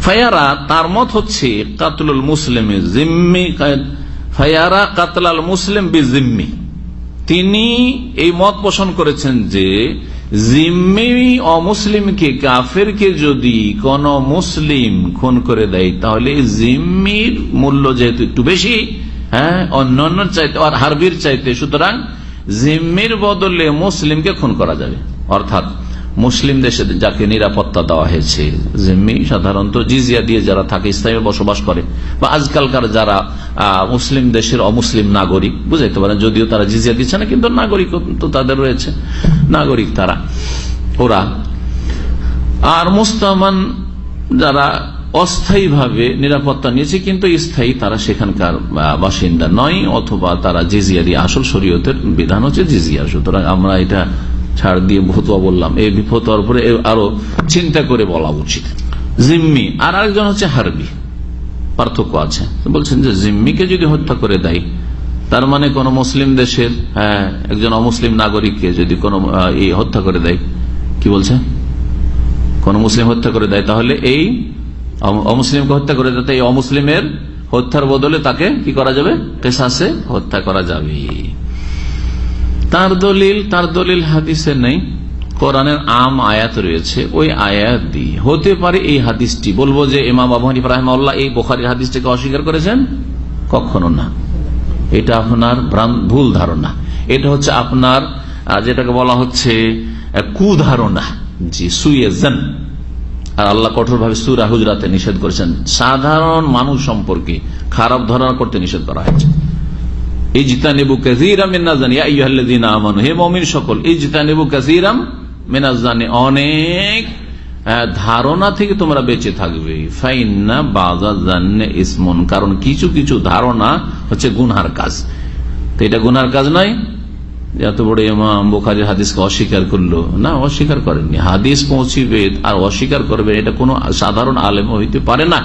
C: ফায়ারা, তার মত হচ্ছে কাতলুল মুসলিম জিম্মি, ফায়ারা কাতলাল মুসলিম বি জিম্মি তিনি এই মত পোষণ করেছেন যে, জিম্মি অমুসলিমকে কাফেরকে যদি কোন মুসলিম খুন করে দেয়, তাহলে জিম্মির মূল্য যেহেতু একটু বেশি হ্যাঁ অন্যান্য চাইতে, আর হারবির চাইতে, সুতরাং জিম্মির বদলে মুসলিমকে খুন করা যাবে। অর্থাৎ মুসলিম দেশে যাকে নিরাপত্তা দেওয়া হয়েছে, জিম্মি সাধারণত জিজিয়া দিয়ে যারা থাকে, ইসলামে বসবাস করে, বা আজকালকার যারা মুসলিম দেশের অমুসলিম নাগরিক, বুঝাইতে পারেন, যদিও তারা জিজিয়া দিচ্ছে না, কিন্তু নাগরিক তো তাদের রয়েছে, নাগরিক তারা, ওরা। আর মুস্তামান যারা অস্থায়ীভাবে নিরাপত্তা নিয়েছে, কিন্তু স্থায়ী তারা সেখানকার বাসিন্দা নয়, অথবা তারা জিজিয়া দিয়ে আসল শরীয়তের বিধান হচ্ছে জিজিয়া। সুতরাং আমরা এটা ছাড় দিয়ে ভতুয়া বললাম। এই ফতুয়ার উপরে আরও চিন্তা করে বলা উচিত। জিম্মি, আর আরেকজন হচ্ছে হারবি। পার্থক্য আছে। বলছেন যে জিম্মিকে যদি হত্যা করে দেয়, তার মানে কোন মুসলিম দেশের হ্যাঁ একজন অমুসলিম নাগরিককে যদি কোন হত্যা করে দেয়, কি বলছে? কোন মুসলিম হত্যা করে দেয়, তাহলে এই অমুসলিমকে হত্যা করে দেয়। এই অমুসলিমের হত্যার বদলে তাকে কি করা যাবে? পেশাসে হত্যা করা যাবে। তার দলিল তার দলিল হাদিসে নেই। কোরআনের আম আয়াত রয়েছে। ওই আয়াত দিয়ে হতে পারে এই হাদিসটি। বলব যে ইমাম আবু হানিফ রাহমাল্লাহ এই বোখারির হাদিসটিকে অস্বীকার করেছেন? কখনো না। এটা আপনার ভুল ধারণা। এটা হচ্ছে আপনার যেটাকে বলা হচ্ছে কুধারণা। জি সুয়েজন আর আল্লাহ কঠোরভাবে সুরা হুজরাতে নিষেধ করেছেন। সাধারণ মানুষ সম্পর্কে খারাপ ধারণা করতে নিষেধ করা হয়েছে। ইজতানিবু কাসীরাম মিন নাজানি ইয়া আইয়ুহাল্লাযীনা আমানু, হে মুমিন সকল, ইজতানিবু কাসীরাম মিন নাজানি অনেক ধারণা থেকে তোমরা বেঁচে থাকবে। ফাইন্না বাযা জান্নে ইসমুন, কারণ কিছু কিছু ধারণা হচ্ছে গুনহার কাজ। তো এটা গুনহার কাজ নয় এত বড় ইমাম বুখারীর হাদিসকে অস্বীকার করল। না, অস্বীকার করেননি। হাদিস পৌঁছিবে, আর অস্বীকার করবে এটা কোনো সাধারণ আলেম হইতে পারে না।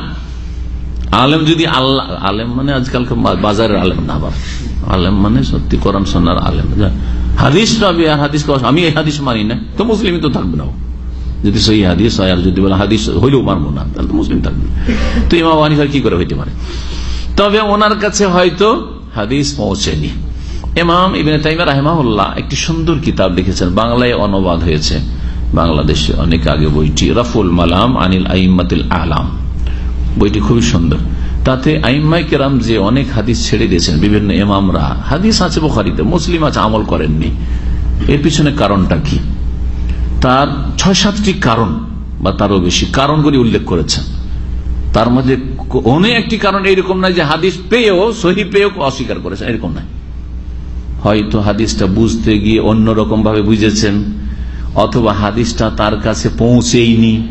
C: আলেম যদি আল্লাহ, আলেম মানে আজকাল বাজারের আলেম না আবার। আলেম মানে সত্যি কোরআন সন্ন্যার আলেম। হাদিস নবী আর হাদিস আমি এই হাদিস মানি না, তো মুসলিমই তো থাকবে না যদি সহি হাদিস হয়, আর যদি বলে হাদিস হইলেও মানবো না, তাহলে তো মুসলিম থাকবে তো ইমাম হানিফার কি করে হইতে পারে? তবে ওনার কাছে হয়তো হাদিস পৌঁছেনি। ইমাম ইবিন তাইমা রাহেমাউল্লাহ একটি সুন্দর কিতাব লিখেছেন, বাংলায় অনুবাদ হয়েছে। বাংলাদেশে অনেক আগে বইটি, রফুল মালাম আনিল আইমাতিল আলাম। বইটি খুবই সুন্দর। তাতে আইম্মাই কেরাম যে অনেক হাদিস ছেড়ে দিয়েছেন, বিভিন্ন এমামরা হাদিস আছে বোখারিতে, মুসলিম আছে আমল করেননি। এর পিছনে কারণটা কি? তার ছয় সাতটি কারণ, বা তারও বেশি কারণগুলি উল্লেখ করেছেন। তার মধ্যে অনেক একটি কারণ এইরকম নয় যে হাদিস পেয়েও, সহি পেয়েও অস্বীকার করেছেন, এরকম নয়। হয়তো হাদিসটা বুঝতে গিয়ে অন্যরকম ভাবে বুঝেছেন, অথবা হাদিসটা তার কাছে পৌঁছেইনি,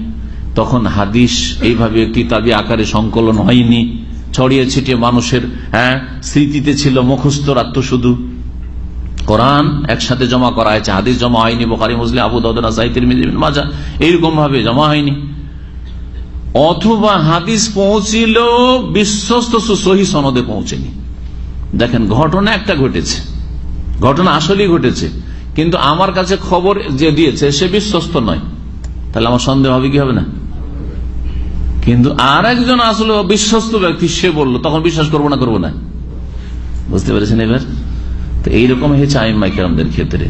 C: তখন হাদিস এইভাবে কিতাবি আকারে সংকলন হয়নি, ছড়িয়ে ছিটিয়ে মানুষের হ্যাঁ স্মৃতিতে ছিল মুখস্থ রাত্র শুধু। কোরআন একসাথে জমা করা হয়েছে, হাদিস জমা হয়নি, বোখারি, মুসলিম, আবু দাদা সাহিত্যের মাজা এইরকম ভাবে জমা হয়নি। অথবা হাদিস পৌঁছিল বিশ্বস্ত সহি সনদে পৌঁছেনি। দেখেন, ঘটনা একটা ঘটেছে। ঘটনা আসলেই ঘটেছে। কিন্তু আমার কাছে খবর যে দিয়েছে, সে বিশ্বস্ত নয়। তাহলে আমার সন্দেহ হবে কি হবে না? কিন্তু আর একজন আসলে, বিশ্বস্ত ব্যক্তি, সে বলল, তখন বিশ্বাস করব না করব না। বুঝতে পেরেছেন এবার? তো এইরকম হয়েছে আইম্মাই কেরামদের ক্ষেত্রে।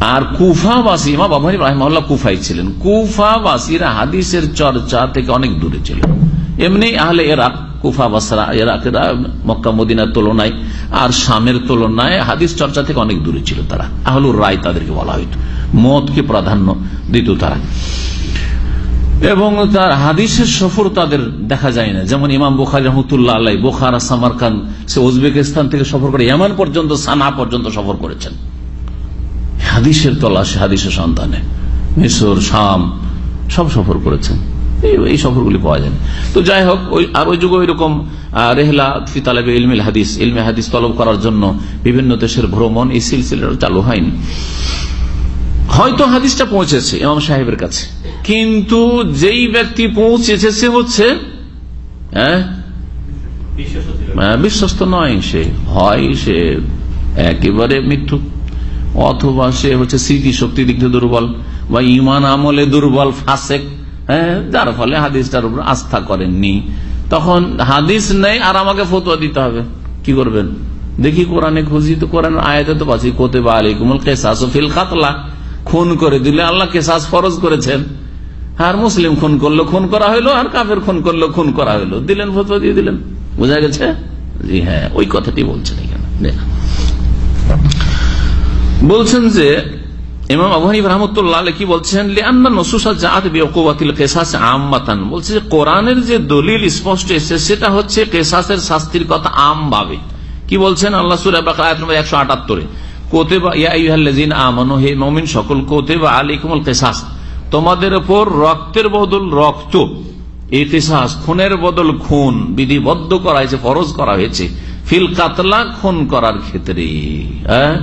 C: আর কুফাবাসী মা বাবানি রাহমাল্লাহ কুফাই ছিলেন। কুফাবাসীরা হাদিসের চর্চা থেকে অনেক দূরে ছিল। এমনি আহলে এরাক কুফা বাসরা এরাকেরা মক্কা, মদিনার তুলনায় আর শামের তুলনায় হাদিস চর্চা থেকে অনেক দূরে ছিল তারা। আহলুর রায় তাদেরকে বলা হইত। মতকে প্রাধান্য দিত তারা। এবং তার হাদিসের সফর তাদের দেখা যায় না। যেমন ইমাম বোখারি রহমতুল্লাহ আল্লাহ বোখারা সামারকান সে উজবেকিস্তান থেকে সফর করে এমন পর্যন্ত, সানা পর্যন্ত সফর করেছেন। হাদিসের তলাশ, হাদিসের সন্তানে মিশর, শাম, সব সফর করেছেন। এই সফরগুলি পাওয়া যায়। তো যাই হোক আর ওই যুগে ওইরকম রেহলা ফিতালেবে ইলমিল হাদিস, ইলমে হাদিস তলব করার জন্য বিভিন্ন দেশের ভ্রমণ এই সিলসিলার চালু হয়নি। হয়তো হাদিসটা পৌঁছেছে ইমাম সাহেবের কাছে। কিন্তু যেই ব্যক্তি পৌঁছেছে সে হচ্ছে হ্যাঁ বিশ্বস্ত নয়, সে হয় সে একেবারে মৃত্যু অথবা সে হচ্ছে স্মৃতি শক্তি দিক দুর্বল, বা ইমান আমলে দুর্বল, ফাসেক। যার ফলে হাদিসটার উপর আস্থা করেননি। তখন হাদিস নেই আর আমাকে ফতুয়া দিতে হবে। কি করবেন? দেখি কোরআনে খুঁজি তো কোরআন আয়াতে তো পাচ্ছি কোতে বা আলিকুমুল কেসাসফিল কাতলা। খুন করে দিলে আল্লাহ কেসাস ফরজ করেছেন। আর মুসলিম খুন করল, খুন করা হইল, আর কাফের খুন করল, খুন করা হইল। দিলেন, ফতুয়া দিয়ে দিলেন। বোঝা গেছে? জি হ্যাঁ ওই কথাটি বলছেন এখানে। বলছেন যে ইমাম আবু হানিফ রহমতুল্লাহ কি বলছেন, লিআন্না নসুসা জাআত বিউকুওয়াতিল কিসাস আম্মাতান। বলছে যে, কোরআনের যে দলিল স্পষ্ট এসেছে, সেটা হচ্ছে কিসাসের শাস্তির কথা আম ভাবে কি বলছেন? আল্লাহ সূরা বাকারা আয়াত নম্বর 178 এ ইয়া আইয়ুহাল্লাযিনা আমানু, হে মুমিন সকল, কোতেবা আলাইকুমুল কিসাস। তোমাদের উপর রক্তের বদল রক্ত এই কিসাস খুনের বদল খুন, বিধিবদ্ধ করা হয়েছে, ফরজ করা হয়েছে। ফিল কাতলা, খুন করার ক্ষেত্রে হ্যাঁ?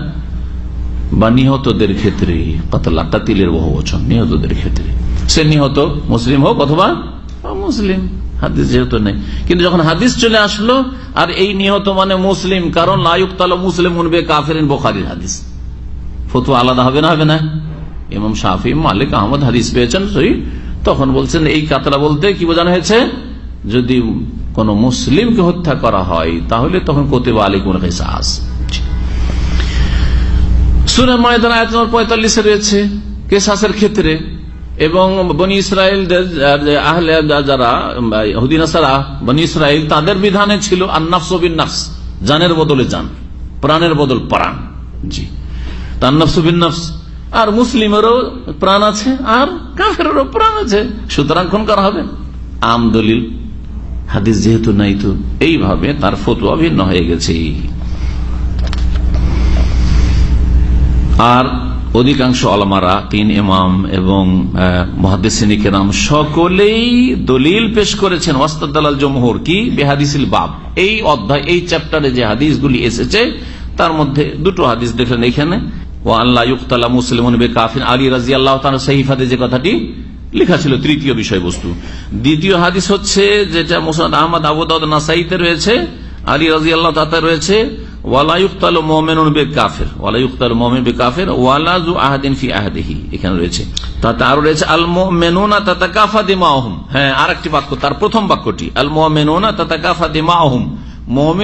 C: বা নিহতদের ক্ষেত্রে, কাতলা কাতিলের বহু বচন, নিহতদের ক্ষেত্রে। সে নিহত মুসলিম হোক অথবা মুসলিম, হাদিস যেহেতু নেই। কিন্তু যখন হাদিস চলে আসলো, আর এই নিহত মানে মুসলিম, কারণ লায়ুক তালা মুসলিম উনবে কাফেরিন বোখারির হাদিস। ফতুয়া আলাদা হবে না হবে না। ইমাম শাফি, মালিক আহমদ হাদিস পেয়েছেন সই তখন বলছেন, এই কাতলা বলতে কি বোঝানো হয়েছে? যদি কোন মুসলিমকে হত্যা করা হয়, তাহলে তখন কোতেবা আলিকুন কেসাস। সুরে ময়দান আয়াত নম্বর পঁয়তাল্লিশে রয়েছে, কেসাসের ক্ষেত্রে। এবং বনি ইসরায়েল আহলে যারা হুদিনাসারা বনি ইসরায়েল, তাদের বিধানে ছিল আন্নাফসবিন নাফস জানের বদলে জান প্রাণের বদল প্রাণ জি। তান্নাফসবিন নাফস আর মুসলিমেরও প্রাণ আছে, আর কাফেরও প্রাণ আছে। সুতরাং খুন করা হবে। আম দলিল, হাদিস যেহেতু নাই তো, এইভাবে তার ফতুয়া ভিন্ন হয়ে গেছে। আর অধিকাংশ আলমারা, তিন ইমাম এবং মহাদিসিনিকেরাম সকলেই দলিল পেশ করেছেন ওয়াস্তাল জমহর, কি? বেহাদিসিল বাব। এই অধ্যায়, এই চ্যাপ্টারে যে হাদিসগুলি এসেছে, তার মধ্যে দুটো হাদিস দেখলেন এখানে। ও আল্লাহ ইউক্তালা মুসলিম কাফিন আলী রাজি আল্লাহ সহিফাতে যে কথাটি লেখা ছিল, তৃতীয় বিষয়বস্তু। দ্বিতীয় হাদিস হচ্ছে, যেটা মুসাদ আহমদ আবুদাউদ নাসাইতে রয়েছে, আলী রাজি আল্লাহ রয়েছে রয়েছে। তাতে আরও রয়েছে তাতা কাফা দিমাহম। হ্যাঁ আর একটি বাক্য, তার প্রথম বাক্যটি কাফা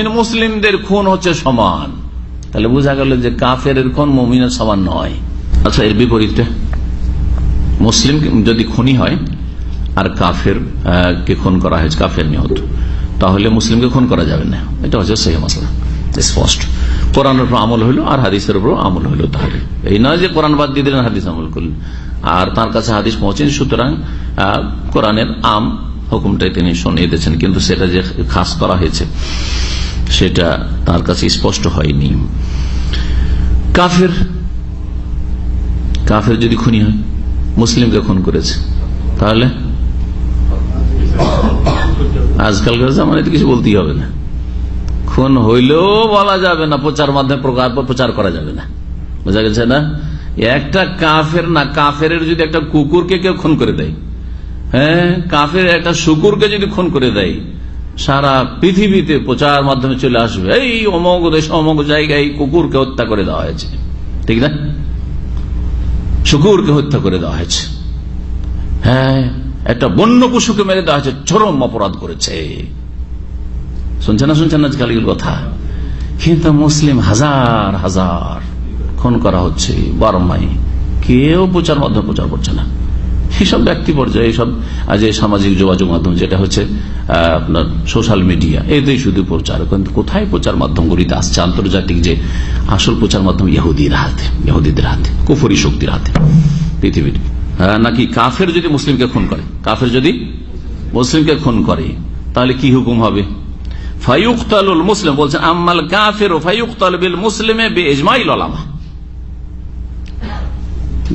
C: মুসলিমদের খুন হচ্ছে সমান। তাহলে বোঝা গেল যে কাফের খুন মমিনের সমান নয়। আচ্ছা এর বিপরীতে, মুসলিম যদি খুনি হয়, আর কাফের কে খুন করা হয়েছে, কাফের নিহত, তাহলে মুসলিমকে খুন করা যাবে না। এটা হচ্ছে সেই মশলা স্পষ্ট কোরআনের উপর আমল হইল আর হাদিসের উপর আমল হইল তাহলে। এই নয় যে কোরআন বাদ দিয়ে দিলেন, হাদিস আমল করলেন। আর তার কাছে হাদিস পৌঁছেন, সুতরাং কোরআনের আম হুকুমটাই তিনি শুনিয়ে দিয়েছেন। কিন্তু সেটা যে খাস করা হয়েছে, সেটা তার কাছে স্পষ্ট হয়নি। কাফের কাফের যদি খুনি হয়, মুসলিমকে খুন করেছে, তাহলে? আজকালকার জামানাতে কিছু বলতেই হবে না। খুন হইলেও বলা যাবে না, প্রচার মাধ্যমে প্রচার করা যাবে না। বোঝা গেছে না? একটা কাফের না কাফের যদি একটা কুকুরকে কেউ খুন করে দেয় হ্যাঁ? কাফের একটা শুকুরকে যদি খুন করে দেয়, সারা পৃথিবীতে প্রচার মাধ্যমে চলে আসবে। এই অমক দেশ অমক জায়গায় কুকুরকে হত্যা করে দেওয়া হয়েছে। ঠিক না? শুকুরকে হত্যা করে দেওয়া হয়েছে। হ্যাঁ? একটা বন্য পশুকে মেরে দেওয়া হয়েছে, চরম অপরাধ করেছে। শুনছেন না শুনছেন না কথা? কিন্তু মুসলিম হাজার হাজার খুন করা হচ্ছে বারমাই কেউ প্রচার মাধ্যম প্রচার করছে না। এইসব ব্যক্তি পর্যায়ে এইসব এই সামাজিক যোগাযোগ মাধ্যম, যেটা হচ্ছে আপনার সোশ্যাল মিডিয়া এতেই শুধু প্রচার। কিন্তু কোথায় প্রচার মাধ্যমগুলিতে আসছে আন্তর্জাতিক যে আসল প্রচার মাধ্যম, ইহুদির হাতে, ইহুদিদের হাতে, কুফরি শক্তির হাতে, পৃথিবীর। নাকি কাফের যদি মুসলিমকে খুন করে? কাফের যদি মুসলিমকে খুন করে, তাহলে কি হুকুম হবে? ফাইউক্তালুল মুসলিম, বলছেন, আম্মাল কাফের বিল মুসলিমে বে আলামা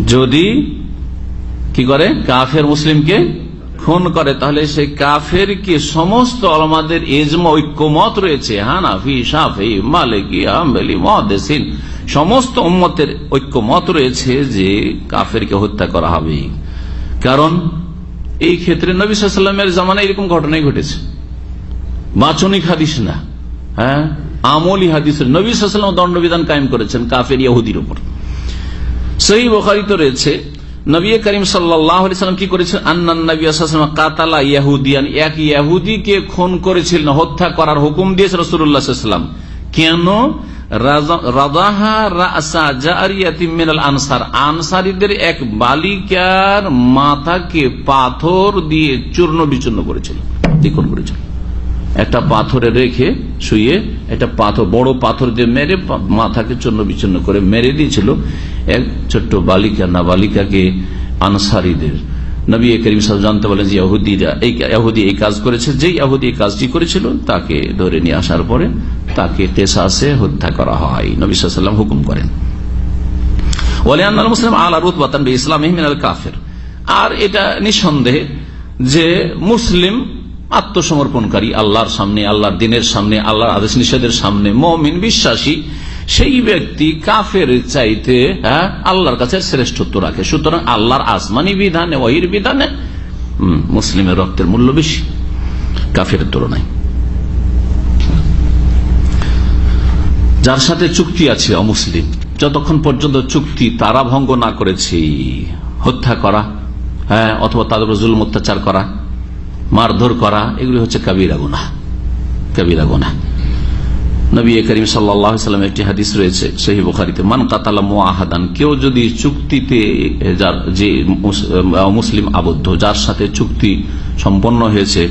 C: যদি কি করে? কাফের মুসলিমকে খুন করে, তাহলে কাফের কে সমস্ত আলমাদের ঐক্যমত রয়েছে? হানাফি সাফি মালিকি আম্বেলি মহাদেসিন সমস্ত উম্মতের ঐক্যমত রয়েছে যে কাফেরকে হত্যা করা হবে। কারণ এই ক্ষেত্রে নবী সাল্লামের জামানায় এরকম ঘটনাই ঘটেছে। বাচনিক হাদিস না হ্যাঁ? আমলি হাদিসের নবী সাল্লাম দণ্ডবিধান কায়েম করেছেন কাফের ইয়াহুদির উপর। সেই বোখারিত রয়েছে, নবী করিম সাল্লাম কি করেছেন? কাতালা ইয়াহুদিয়ান, এক ইয়াহুদিকে খুন করেছিলেন, হত্যা করার হুকুম দিয়েছে রসুল্লাহাম কেন? আনসারীদের এক বালিকার মাথাকে পাথর দিয়ে চূর্ণ বিচূর্ণ করেছিল করেছিল। একটা পাথরে রেখে শুয়ে একটা পাথর, বড় পাথর দিয়ে মেরে মাথাকে চূর্ণ বিচূর্ণ করে মেরে দিয়েছিল এক ছোট্ট বালিকা না বালিকাকে আনসারীদের। নবী করিম সাহেব জানতে বলেন যে ইহুদিরা এই ইহুদি এই কাজ করেছে, যেই ইহুদি এই কাজটি করেছিল তাকে ধরে নিয়ে আসার পরে তাকে কেসাসে হত্যা করা হয়। নবী সাল্লাম হুকুম করেন। মুসলিম আলা রুতবাতান ইসলাম মিনাল কাফের। আর এটা নিঃসন্দেহে যে মুসলিম আত্মসমর্পণকারী আল্লাহর সামনে, আল্লাহর দিনের সামনে, আল্লাহর আদেশ নিষেধের সামনে মমিন বিশ্বাসী, সেই ব্যক্তি কাফের চাইতে হ্যাঁ আল্লাহর কাছে শ্রেষ্ঠত্ব রাখে। সুতরাং আল্লাহর আসমানি বিধানে ওহির বিধানে মুসলিমের রক্তের মূল্য বেশি কাফের তুলনায়। যার সাথে চুক্তি আছে অমুসলিম, যতক্ষণ পর্যন্ত চুক্তি তারা ভঙ্গ না করেছে, হত্যা করা হ্যাঁ অথবা তাদের জুলুম অত্যাচার করা মারধর করা, এগুলি হচ্ছে কাবিরা গুনা কাবিরা গুনা নবী করিম সাল্লাম একটি হাদিস রয়েছে সেই বুখারিতে, মান কাতালা মোয়াহাদান কেউ যদি চুক্তিতে যার যে মুস- মুসলিম আবদ্ধ, যার সাথে চুক্তি সম্পন্ন হয়েছে,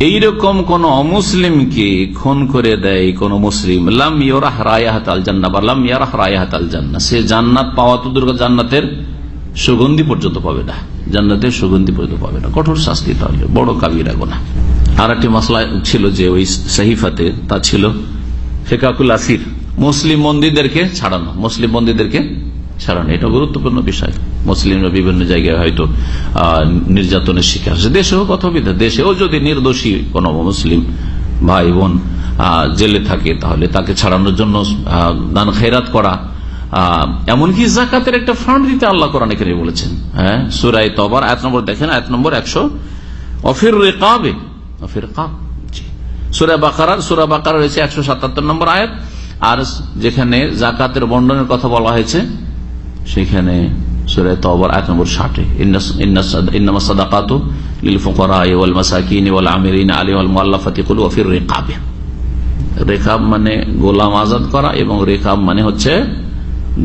C: এইরকম কোন অমুসলিমকে খুন করে দেয় কোন মুসলিম, লাম ইয়ারাহ রায়াহাত আল জান্না বা লাম ইয়ারাহ রায়াহাত আল জান্না সে জান্নাত পাওয়া তো দুর্গা জান্নাতের সুগন্ধি পর্যন্ত পাবে না। জান্নাতের সুগন্ধি পর্যন্ত পাবে না। কঠোর শাস্তি তাহলে। বড় কাবিরা গোনা আর একটি মশলা ছিল যে ওই সাহিফাতে, তা ছিল ফেকাকুল আসির। মুসলিম বন্দীদেরকে ছাড়ানো। মুসলিম বন্দীদেরকে ছাড়ানো। এটা গুরুত্বপূর্ণ বিষয়। মুসলিমরা বিভিন্ন জায়গায় হয়তো নির্যাতনের শিকার হচ্ছে দেশে হোক অথবা দেশেও যদি নির্দোষী কোন মুসলিম ভাই বোন জেলে থাকে, তাহলে তাকে ছাড়ানোর জন্য দান খেরাত করা এমনকি জাকাতের একটা ফান্ড দিতে আল্লাহ কোরআন এখানে বলেছেন। হ্যাঁ সুরাই তবার, আয়াত নম্বর দেখেন, আয়াত নম্বর একশো। অফির রেকাবে, অফির কাব সুরা বাকার সুরা বাকার রয়েছে একশো সাতাত্তর নম্বর আয়াত। আর যেখানে জাকাতের বন্টনের কথা বলা হয়েছে, সেখানে সুরে নম্বর ষাটে মাসাকিন ওয়াল কুলু মানে গোলাম আজাদ করা এবং রেখাব মানে হচ্ছে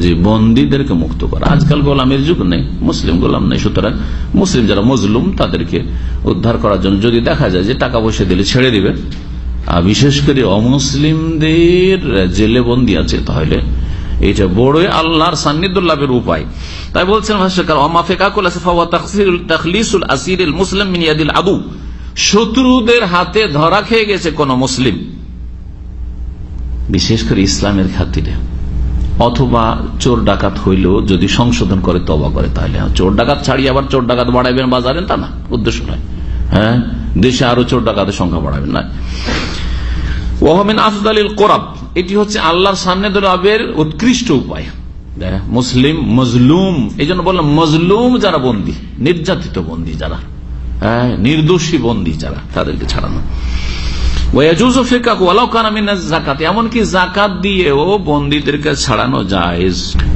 C: যে বন্দীদেরকে মুক্ত করা। আজকাল গোলামের যুগ নেই, মুসলিম গোলাম নেই। সুতরাং মুসলিম যারা মজলুম, তাদেরকে উদ্ধার করার জন্য যদি দেখা যায় যে টাকা পয়সা দিলে ছেড়ে দিবে। আর বিশেষ করে অমুসলিমদের জেলে বন্দী আছে তাহলে এটা বড়ই আল্লাহর সান্নিধ্য লাভের উপায়। তাই বলছেন ভাষ্যকার অমাফেকাকুল তখলিসুল আসির মুসলিম মিনিয়াদিল আবু শত্রুদের হাতে ধরা খেয়ে গেছে কোন মুসলিম। বিশেষ করে ইসলামের খাতিরে। অথবা চোর ডাকাত হইলেও যদি সংশোধন করে তবা করে তাহলে হ্যাঁ, চোর ডাকাত ছাড়িয়ে আবার চোর ডাকাত বাড়াইবেন বাজারেন তা না উদ্দেশ্য নয়। হ্যাঁ দেশে আরও চোর ডাকাতের সংখ্যা বাড়াবেন না ওহমিন আফদালিল কোরআব এটি হচ্ছে আল্লাহর সামনে দরাবের উৎকৃষ্ট উপায়। মুসলিম মজলুম এই জন্য বললাম মজলুম যারা বন্দী নির্যাতিত বন্দী যারা হ্যাঁ নির্দোষী বন্দী যারা তাদেরকে ছাড়ানো। এমনকি জাকাত দিয়েও বন্দীদেরকে ছাড়ানো যায়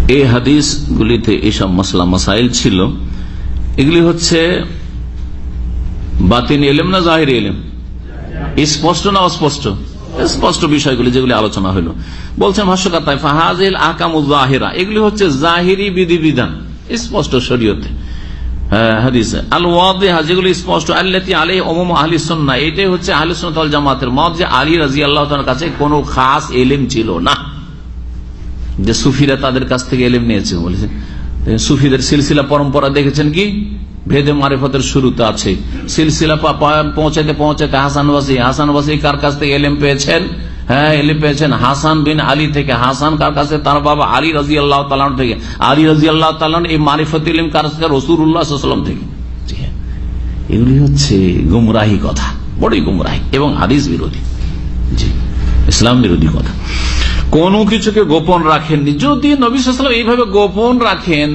C: এই হাদিস গুলিতে এইসব মশলা মশাইল ছিল। এগুলি হচ্ছে, বাতিন এলেম না জাহির এলেম? স্পষ্ট না অস্পষ্ট? স্পষ্ট বিষয়গুলি যেগুলি আলোচনা হলো। বলছেন ভাষ্যকার তাই, ফাহাজিল আকামুজাহিরা এগুলি হচ্ছে জাহিরি বিধিবিধান, স্পষ্ট শরীয়তে। কাছে কোনো খাস ছিল না। যে সুফিরা তাদের কাছ থেকে নিয়েছে সুফিদের সিলসিলা পরম্পরা দেখেছেন কি? ভেদে মারেফতের শুরুতে আছে সিলসিলা পৌঁছাতে পৌঁছাতে হাসানবাসী হাসানবাসী কার কাছ থেকে এলেম পেয়েছেন? হ্যাঁ এলেম পেয়েছেন হাসান বিন আলী থেকে। হাসান কার কাছে? তার বাবা আলী রাজি আল্লাহ তালান থেকে। আলী রাজি আল্লাহ তালান এই মারিফত ইলিম কার কাছে? রসুর উল্লাহাম থেকে। হ্যাঁ। এগুলি হচ্ছে গুমরাহি কথা। বড়ই গুমরাহি এবং হাদিস বিরোধী। জি, ইসলাম বিরোধী কথা। কোন কিছুকে গোপন রাখেননি। যদি নবী সাল্লাম এইভাবে গোপন রাখেন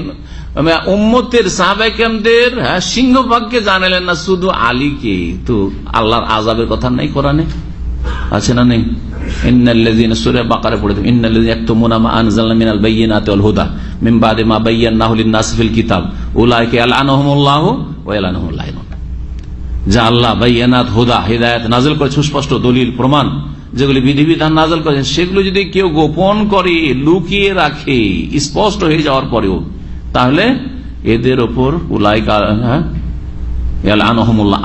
C: উম্মতের সাহাবাইকামদের সিংহভাগকে জানালেন না, শুধু আলীকে। তো আল্লাহর আজাবের কথা নাই কোরআনে? আছে না নেই? সুস্পষ্ট দলিল, প্রমাণ, যেগুলি বিধিবিধান নাজল করেছেন, সেগুলো যদি কেউ গোপন করে, লুকিয়ে রাখে, স্পষ্ট হয়ে যাওয়ার পরেও, তাহলে এদের ওপর উলাই হ্যাঁ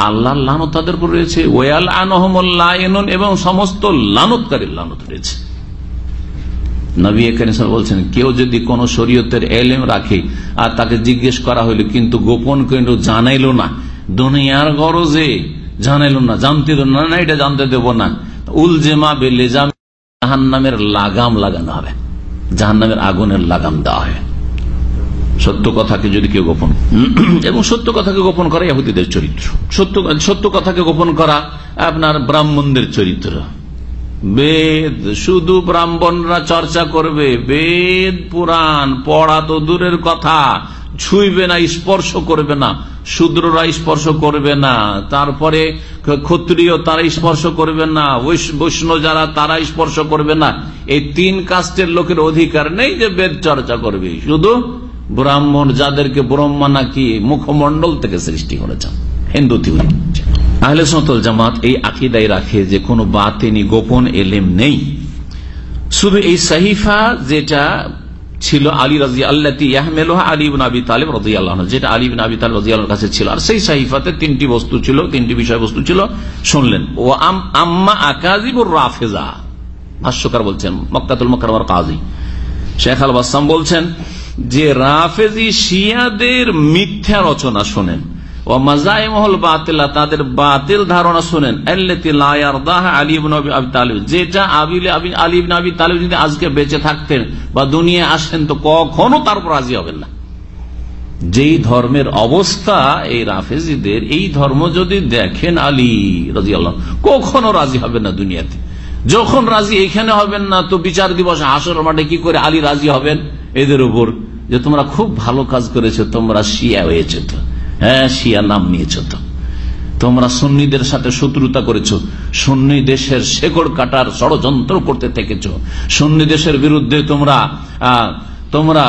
C: আল্লাহ লানত তাদের উপর রয়েছে ওয়াল আনহমুল্লাহ এবং সমস্ত লানতকারীর লানত রয়েছে। নবী বলছেন, কেউ যদি কোন শরীয়তের এলেম রাখে, আর তাকে জিজ্ঞেস করা হইল, কিন্তু গোপন কিন্তু জানাইলো না, দুনিয়ার গরজে জানাইল না জানতে দেব না না, এটা জানতে দেব না, উলজেমা বেলেজাম জাহান নামের লাগাম লাগানো হবে জাহান নামের আগুনের লাগাম দেওয়া হয় সত্য কথাকে যদি কেউ গোপন এবং সত্য কথাকে গোপন করা ইহুদিদের চরিত্র। সত্য সত্য কথাকে গোপন করা আপনার ব্রাহ্মণদের চরিত্র। বেদ, শুধু ব্রাহ্মণরা চর্চা করবে, বেদ, পুরাণ, পড়া তো দূরের কথা, ছুঁইবে না, স্পর্শ করবে না, শূদ্ররা স্পর্শ করবে না, তারপরে ক্ষত্রিয় তারা স্পর্শ করবে না বৈষ্ণব যারা তারা স্পর্শ করবে না। এই তিন কাস্টের লোকের অধিকার নেই যে বেদ চর্চা করবে, শুধু ব্রাহ্মণ যাদেরকে ব্রহ্মা নাকি মুখমন্ডল থেকে সৃষ্টি করেছেন, হিন্দু থিওরি আহলে সতল জামাত এই আকিদাই রাখে যে কোনো বাতেনি গোপন এলেম নেই। শুধু এই সাহিফা যেটা ছিল আলী রাজি আল্লাহ আলী তালেব রাজি আল্লাহ যেটা আলী আবি তালেব রাজি আল্লাহর কাছে ছিল। আর সেই সাহিফাতে তিনটি বস্তু ছিল, তিনটি বিষয়বস্তু ছিল, শুনলেন। ও আম্মা আকাজিবুর রাফেজা, ভাষ্যকার বলছেন, মক্কাতুল মক্কার কাজী। শেখ আল বাসাম বলছেন যে রাফেজি শিয়াদের মিথ্যা রচনা শোনেন ও মাজাইমহল বাতিলা, তাদের বাতিল ধারণা শোনেন যেটা আলী আবি তালিব। যদি আজকে বেঁচে থাকতেন বা দুনিয়া আসেন তো কখনো তারপর রাজি হবেন না। যেই ধর্মের অবস্থা এই রাফেজিদের, এই ধর্ম যদি দেখেন আলী রাজি আল্লাহ কখনো রাজি হবে না দুনিয়াতে। যখন রাজি এখানে হবেন না, তো বিচার দিবস হাসর মাঠে কি করে আলী রাজি হবেন? এদের উপর যে তোমরা খুব ভালো কাজ করেছ, তোমরা শিয়া হয়েছে তো। হ্যাঁ শিয়া নাম নিয়েছ তো। তোমরা সুন্নিদের সাথে শত্রুতা করেছ। সুন্নি দেশের শেকড় কাটার ষড়যন্ত্র করতে থেকেছ। সুন্নি দেশের বিরুদ্ধে তোমরা তোমরা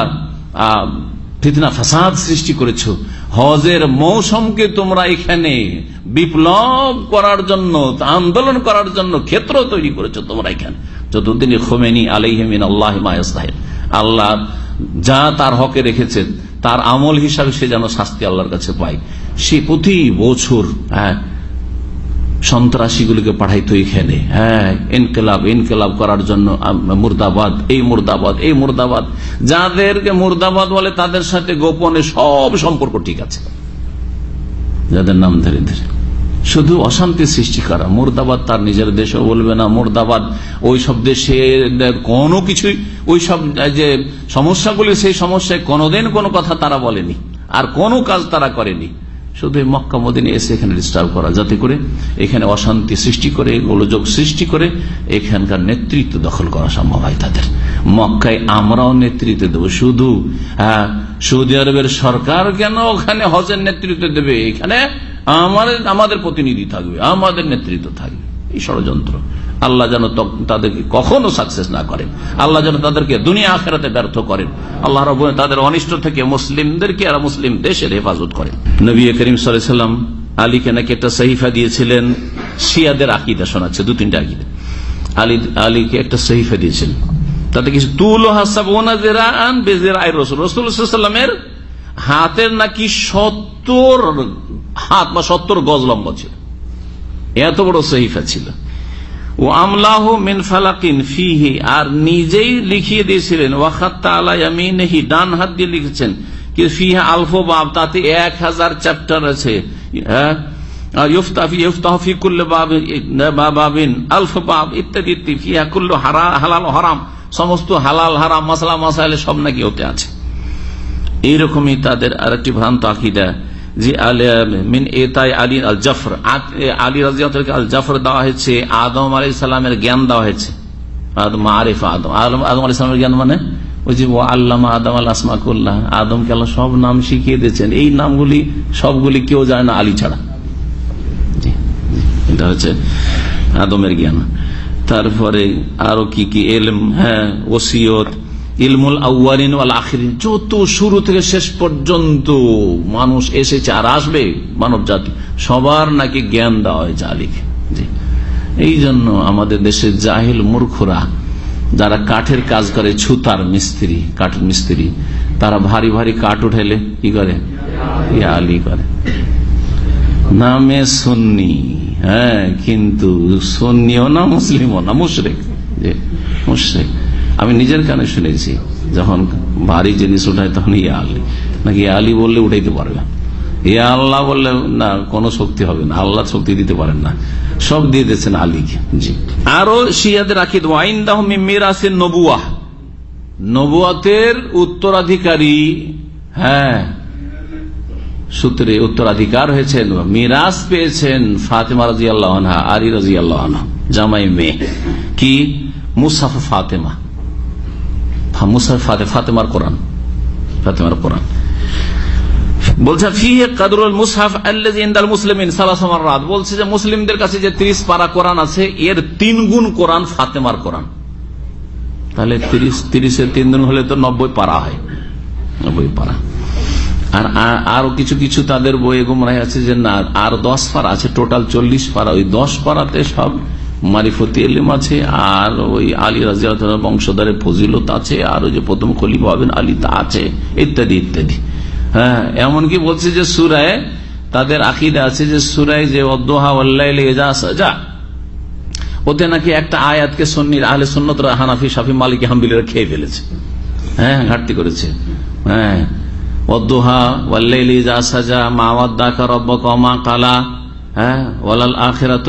C: ফিতনা ফাসাদ সৃষ্টি করেছ। হজের মৌসুমকে তোমরা এখানে বিপ্লব করার জন্য, আন্দোলন করার জন্য ক্ষেত্র তৈরি করেছ তোমরা এখানে। যতদিন খোমেনি আলহিমিন আল্লাহ আল্লাহ যা তার হকে রেখেছেন, তার আমল হিসাবে সে যেন শাস্তি আল্লাহর কাছে পায়। সে প্রতি বছর হ্যাঁ সন্ত্রাসীগুলিকে পাঠাইতো এখানে হ্যাঁ ইনকেলাব ইনকেলাব করার জন্য মুর্দাবাদ, এই মুর্দাবাদ এই মুর্দাবাদ। যাদেরকে মুর্দাবাদ বলে তাদের সাথে গোপনে সব সম্পর্ক ঠিক আছে। যাদের নাম ধরে ধরে। শুধু অশান্তি সৃষ্টি করা। মুর্দাবাদ তার নিজের দেশেও বলবে না, মুর্দাবাদ ওই সব দেশে কোনো কিছুই, ওই সব যে সমস্যাগুলি, সেই সমস্যায় কোনোদিন কোনো কথা তারা বলেনি। আর কোনো কাজ তারা করেনি। শুধু মক্কা মদিনে এসে এখানে ডিস্টার্ব করা, যাতে করে এখানে অশান্তি সৃষ্টি করে, গোলযোগ সৃষ্টি করে এখানকার নেতৃত্ব দখল করা সম্ভব হয় তাদের। মক্কায় আমরাও নেতৃত্ব দেব। শুধু হ্যাঁ সৌদি আরবের সরকার কেন ওখানে হজের নেতৃত্ব দেবে? এখানে আমাদের আমাদের প্রতিনিধি থাকবে, আমাদের নেতৃত্ব থাকবে। এই ষড়যন্ত্র। আল্লাহ যেন তাদেরকে কখনো সাকসেস না করেন। আল্লাহ যেন তাদেরকে দুনিয়া আখেরাতে ব্যর্থ করেন। আল্লাহ রব তাদের অনিষ্ট থেকে মুসলিমদেরকে আর মুসলিম দেশের হেফাজত করেন। নবী করিম সাল্লাম আলীকে নাকি একটা সহিফা দিয়েছিলেন। শিয়াদের আকিদা শোনাচ্ছে, দু তিনটা আকিদা। আলী, আলীকে একটা সহিফা দিয়েছিলেন। তাতে কিছু তুল রসুলের হাতের নাকি সত্তর হাত বা সত্তর গজ লম্বা ছিল। এত বড় সহিফা ছিল। ও আমলাহ মিন ফালাকিন ফিহি, আর নিজেই লিখিয়ে দিয়েছিলেন ওয়াখাত্তা ডান হাত দিয়ে লিখেছেন ফিহা আলফো বাব, তাতে এক হাজার চ্যাপ্টার আছে। সমস্ত হালাল, হারাম, মশলা, মশাইলে সব নাকি ওতে আছে। এইরকমই তাদের আর একটি ভ্রান্ত আকিদা। মিন এতাই আলী আল জাফর আলী রাজিয়াকে আল জাফর দেওয়া হয়েছে, আদম আলী সালামের জ্ঞান দেওয়া হয়েছে। আরিফ আদম। আদম আলী সালামের জ্ঞান মানে ওই যে ও আল্লামা আদম আল আসমাকুল্লাহ আদমকে আল্লাহ সব নাম শিখিয়ে দিয়েছেন। এই নামগুলি, সবগুলি কেউ জানে না আলী ছাড়া। এটা হচ্ছে আদমের জ্ঞান। তারপরে আরও কি কি? এলম হ্যাঁ ওসিয়ত ইলমুল আউ্বালিন আখিরিন। যত শুরু থেকে শেষ পর্যন্ত মানুষ এসেছে আর আসবে মানব জাতি, সবার নাকি জ্ঞান দেওয়া হয়েছে আলীকে। এই জন্য আমাদের দেশের জাহিল মূর্খরা, যারা কাঠের কাজ করে ছুতার মিস্ত্রি, কাঠের মিস্ত্রি, তারা ভারী ভারী কাঠ উঠেলে কি করে? আলী করে। নামে সুন্নি। হ্যাঁ কিন্তু সুন্নিও না, মুসলিমও না, মুশরেক। মুশরেক। আমি নিজের কানে শুনেছি, যখন ভারী জিনিস উঠায় তখন ইয়া আলী নাকি ইয়া আলী বললে উঠাইতে পারবে? ইয়া আল্লাহ বললে না, কোনো শক্তি হবে না, আল্লাহ শক্তি দিতে পারেন না। সব দিয়ে দিয়েছেন আলীকে। জি। আরও শিয়াদের আকিদ ওয়াইন দাহ মিরাসের নবুয়া নবুয়াতের উত্তরাধিকারী হ্যাঁ সূত্রে উত্তরাধিকার হয়েছেন মিরাজ পেয়েছেন ফাতেমা রাজি আল্লাহ আলী রাজি আল্লাহ জামাই মেয়ে। কি? মুসাফা ফাতেমা। ফাতেমার ফাতেমার বলছে কাদরুল রাত বলছে যে, মুসলিমদের কাছে যে ত্রিশ পারা কোরআন আছে, এর তিন গুণ কোরআন ফাতেমার কোরআন। তাহলে তিরিশ তিরিশের তিন গুণ হলে তো নব্বই পারা হয়। নব্বই পারা। আর, আরও কিছু কিছু তাদের বইয়ে গুমরাই আছে যে, না, আর দশ পারা আছে, টোটাল চল্লিশ পারা। ওই দশ পারাতে সব মারিফতি এলিম আছে আর ওই আলী রাজিয়া বংশধরের ফজিলত আছে, আর ওই যে প্রথম খলিফা হবেন আলী তা আছে, ইত্যাদি ইত্যাদি। হ্যাঁ এমনকি বলছে যে সুরায়, তাদের আকিদা আছে যে সুরায় যে যা ওতে নাকি একটা আয়াতকে সন্নির আহলে সন্ন্যত হানাফি সাফি মালিক, হাম্বিলেরা খেয়ে ফেলেছে। হ্যাঁ ঘাটতি করেছে। হ্যাঁ অদ্দোহা ওয়াল্লাইলি যা সাজা মাওয়াদ্দা রব্ব কমা কালা হ্যাঁ ওয়ালাল আখেরাত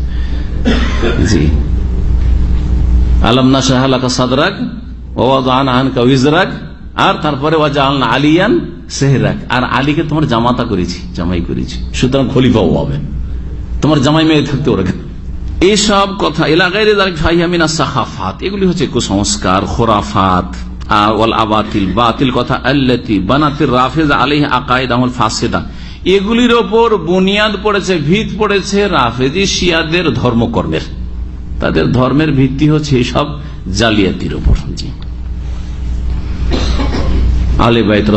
C: শাহলাকা সদরাক উইজরাক, আর তারপরে আলিয়ান সেহরাক। আর আলীকে তোমার জামাতা করেছি, জামাই করেছি। সুতরাং হবে। তোমার জামাই মেয়ে থাকতে ওরা এইসব কথা এলাকায় সাহাফাত এগুলি হচ্ছে কুসংস্কার, খোরাফাত বাতিল কথা। আল্লাতি বানাতির রাফেজ আলিহ আকায়দ এগুলির ওপর বুনিয়াদ পড়েছে, ভিত পড়েছে রাফেজি শিয়াদের ধর্মকর্মের। তাদের ধর্মের ভিত্তি হচ্ছে এইসব জালিয়াতির ওপর। আলী বাইত